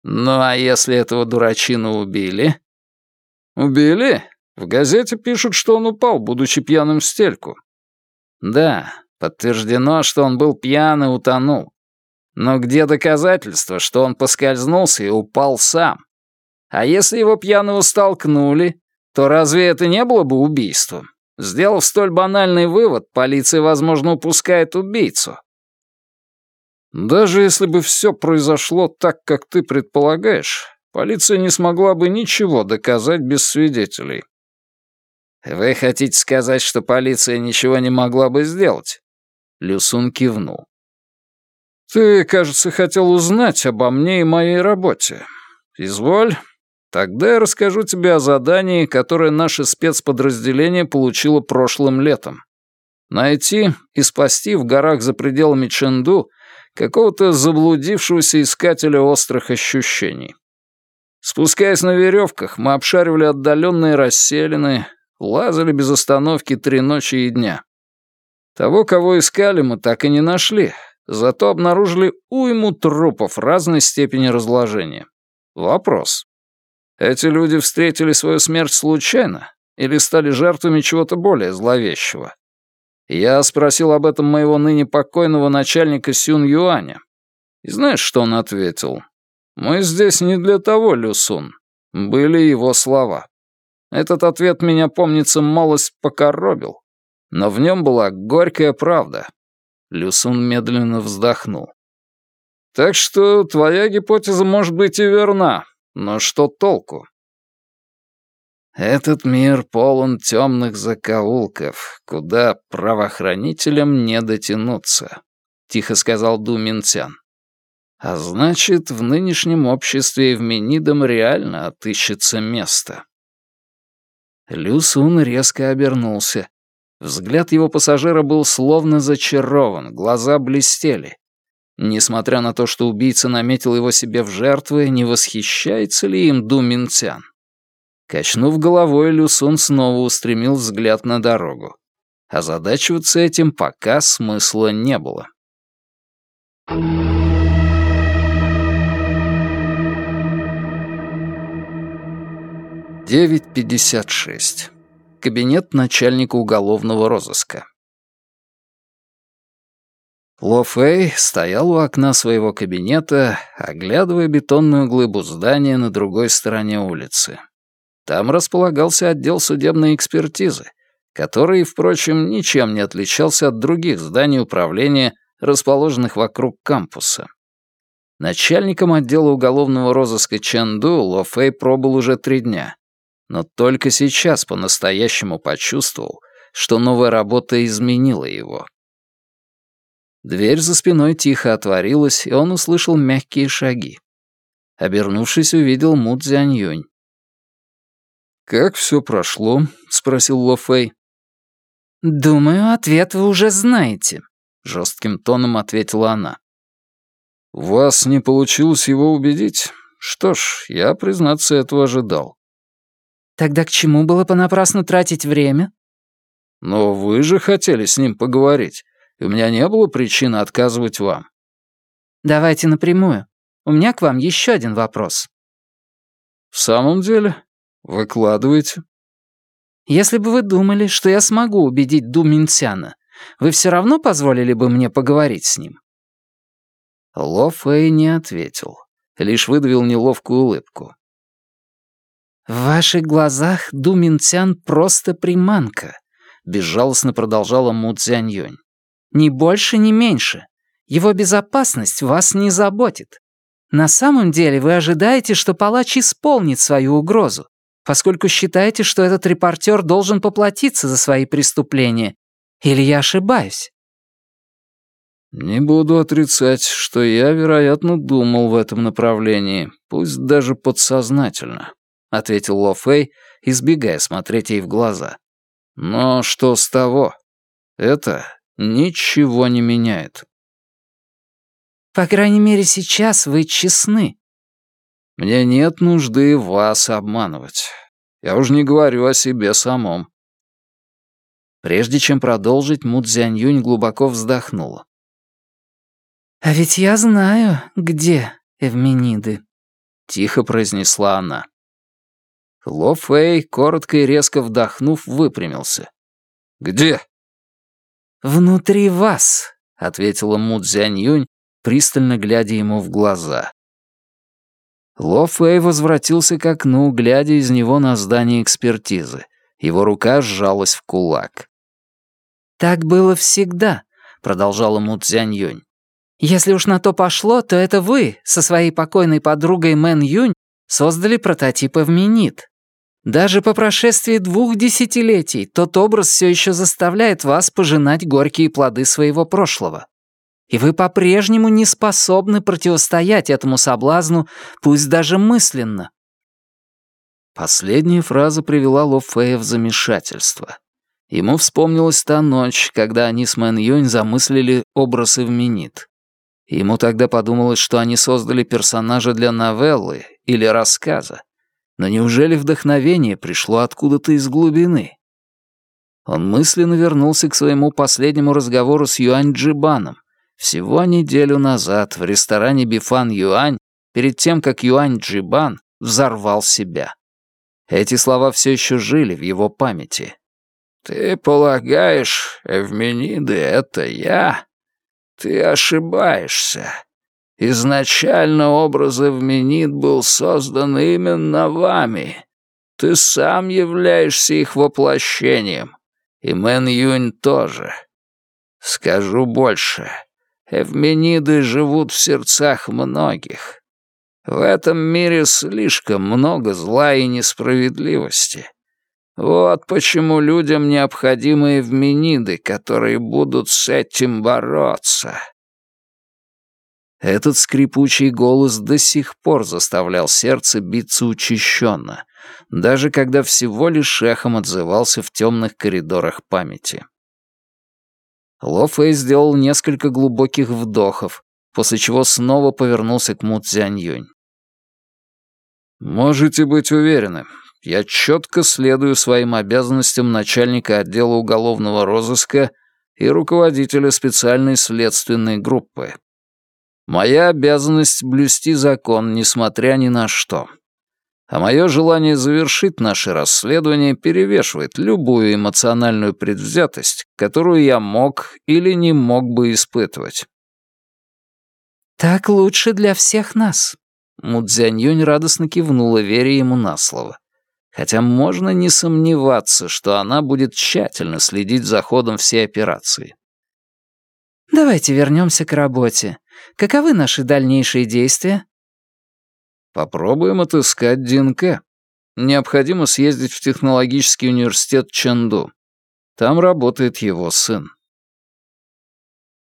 «Ну а если этого дурачину убили?» «Убили? В газете пишут, что он упал, будучи пьяным в стельку». «Да, подтверждено, что он был пьян и утонул. Но где доказательства, что он поскользнулся и упал сам? А если его пьяного столкнули, то разве это не было бы убийством? Сделав столь банальный вывод, полиция, возможно, упускает убийцу. Даже если бы все произошло так, как ты предполагаешь, полиция не смогла бы ничего доказать без свидетелей. Вы хотите сказать, что полиция ничего не могла бы сделать? Люсун кивнул. Ты, кажется, хотел узнать обо мне и моей работе. Изволь, Тогда я расскажу тебе о задании, которое наше спецподразделение получило прошлым летом. Найти и спасти в горах за пределами Ченду какого-то заблудившегося искателя острых ощущений. Спускаясь на веревках, мы обшаривали отдаленные расселины, лазали без остановки три ночи и дня. Того, кого искали, мы так и не нашли, зато обнаружили уйму трупов разной степени разложения. Вопрос. Эти люди встретили свою смерть случайно или стали жертвами чего-то более зловещего? Я спросил об этом моего ныне покойного начальника Сюн Юаня. И знаешь, что он ответил? «Мы здесь не для того, Люсун». Были его слова. Этот ответ меня, помнится, малость покоробил. Но в нем была горькая правда. Люсун медленно вздохнул. «Так что твоя гипотеза может быть и верна, но что толку? Этот мир полон темных закоулков, куда правоохранителям не дотянуться, тихо сказал Ду Минцян. А значит, в нынешнем обществе Евменидам реально отыщется место. Лю Сун резко обернулся. Взгляд его пассажира был словно зачарован, глаза блестели. Несмотря на то, что убийца наметил его себе в жертвы, не восхищается ли им Ду Минцян? Качнув головой, Люсун снова устремил взгляд на дорогу. Озадачиваться этим пока смысла не было. Девять пятьдесят шесть. Кабинет начальника уголовного розыска. Ло Фэй стоял у окна своего кабинета, оглядывая бетонную глыбу здания на другой стороне улицы. Там располагался отдел судебной экспертизы, который, впрочем, ничем не отличался от других зданий управления, расположенных вокруг кампуса. Начальником отдела уголовного розыска Чэнду Ло Фэй пробыл уже три дня, но только сейчас по-настоящему почувствовал, что новая работа изменила его. Дверь за спиной тихо отворилась, и он услышал мягкие шаги. Обернувшись, увидел Му Цзяньюнь. «Как все прошло?» — спросил Ло Фэй. «Думаю, ответ вы уже знаете», — жестким тоном ответила она. «Вас не получилось его убедить? Что ж, я, признаться, этого ожидал». «Тогда к чему было понапрасну тратить время?» «Но вы же хотели с ним поговорить и у меня не было причины отказывать вам». «Давайте напрямую. У меня к вам еще один вопрос. «В самом деле? Выкладывайте». «Если бы вы думали, что я смогу убедить Ду Минцяна, вы все равно позволили бы мне поговорить с ним?» Ло Фэй не ответил, лишь выдавил неловкую улыбку. «В ваших глазах Ду Минцян просто приманка», — безжалостно продолжала Му Цзяньюнь. «Ни больше, ни меньше. Его безопасность вас не заботит. На самом деле вы ожидаете, что палач исполнит свою угрозу, поскольку считаете, что этот репортер должен поплатиться за свои преступления. Или я ошибаюсь?» «Не буду отрицать, что я, вероятно, думал в этом направлении, пусть даже подсознательно», — ответил Ло Фэй, избегая смотреть ей в глаза. «Но что с того? Это ничего не меняет». По крайней мере, сейчас вы честны. Мне нет нужды вас обманывать. Я уж не говорю о себе самом. Прежде чем продолжить, Му Цзяньюнь глубоко вздохнула. «А ведь я знаю, где Эвмениды», — тихо произнесла она. Ло Фэй, коротко и резко вдохнув, выпрямился. «Где?» «Внутри вас», — ответила Му Цзяньюнь, пристально глядя ему в глаза. Ло Фэй возвратился к окну, глядя из него на здание экспертизы. Его рука сжалась в кулак. «Так было всегда», — продолжала Му Цзянь «Если уж на то пошло, то это вы со своей покойной подругой Мэн Юнь создали прототип Эвменит. Даже по прошествии двух десятилетий тот образ все еще заставляет вас пожинать горькие плоды своего прошлого и вы по-прежнему не способны противостоять этому соблазну, пусть даже мысленно». Последняя фраза привела Ло Фея в замешательство. Ему вспомнилась та ночь, когда они с Мэн Юнь замыслили образ Эвменит. Ему тогда подумалось, что они создали персонажа для новеллы или рассказа. Но неужели вдохновение пришло откуда-то из глубины? Он мысленно вернулся к своему последнему разговору с Юань Джибаном, всего неделю назад в ресторане Бифан Юань, перед тем, как Юань Джибан взорвал себя. Эти слова все еще жили в его памяти. «Ты полагаешь, Эвмениды — это я? Ты ошибаешься. Изначально образ Эвменид был создан именно вами. Ты сам являешься их воплощением. И Мэн Юнь тоже. Скажу больше. Эвмениды живут в сердцах многих. В этом мире слишком много зла и несправедливости. Вот почему людям необходимы эвмениды, которые будут с этим бороться. Этот скрипучий голос до сих пор заставлял сердце биться учащенно, даже когда всего лишь эхом отзывался в темных коридорах памяти. Ло Фэй сделал несколько глубоких вдохов, после чего снова повернулся к Му Цзяньюнь. «Можете быть уверены, я четко следую своим обязанностям начальника отдела уголовного розыска и руководителя специальной следственной группы. Моя обязанность — блюсти закон, несмотря ни на что а мое желание завершить наше расследование перевешивает любую эмоциональную предвзятость, которую я мог или не мог бы испытывать. «Так лучше для всех нас», — Мудзянь радостно кивнула, веря ему на слово. Хотя можно не сомневаться, что она будет тщательно следить за ходом всей операции. «Давайте вернемся к работе. Каковы наши дальнейшие действия?» Попробуем отыскать Динке. Необходимо съездить в технологический университет Чэнду. Там работает его сын.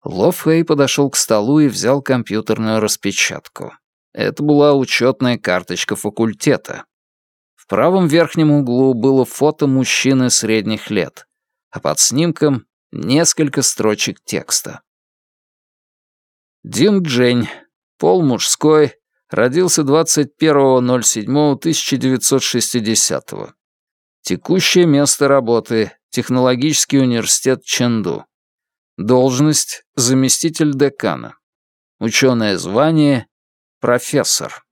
Ло Фэй подошел к столу и взял компьютерную распечатку. Это была учетная карточка факультета. В правом верхнем углу было фото мужчины средних лет, а под снимком несколько строчек текста. Дин Джень, пол мужской, Родился 21.07.1960. Текущее место работы — Технологический университет Чэнду. Должность — заместитель декана. Ученое звание — профессор.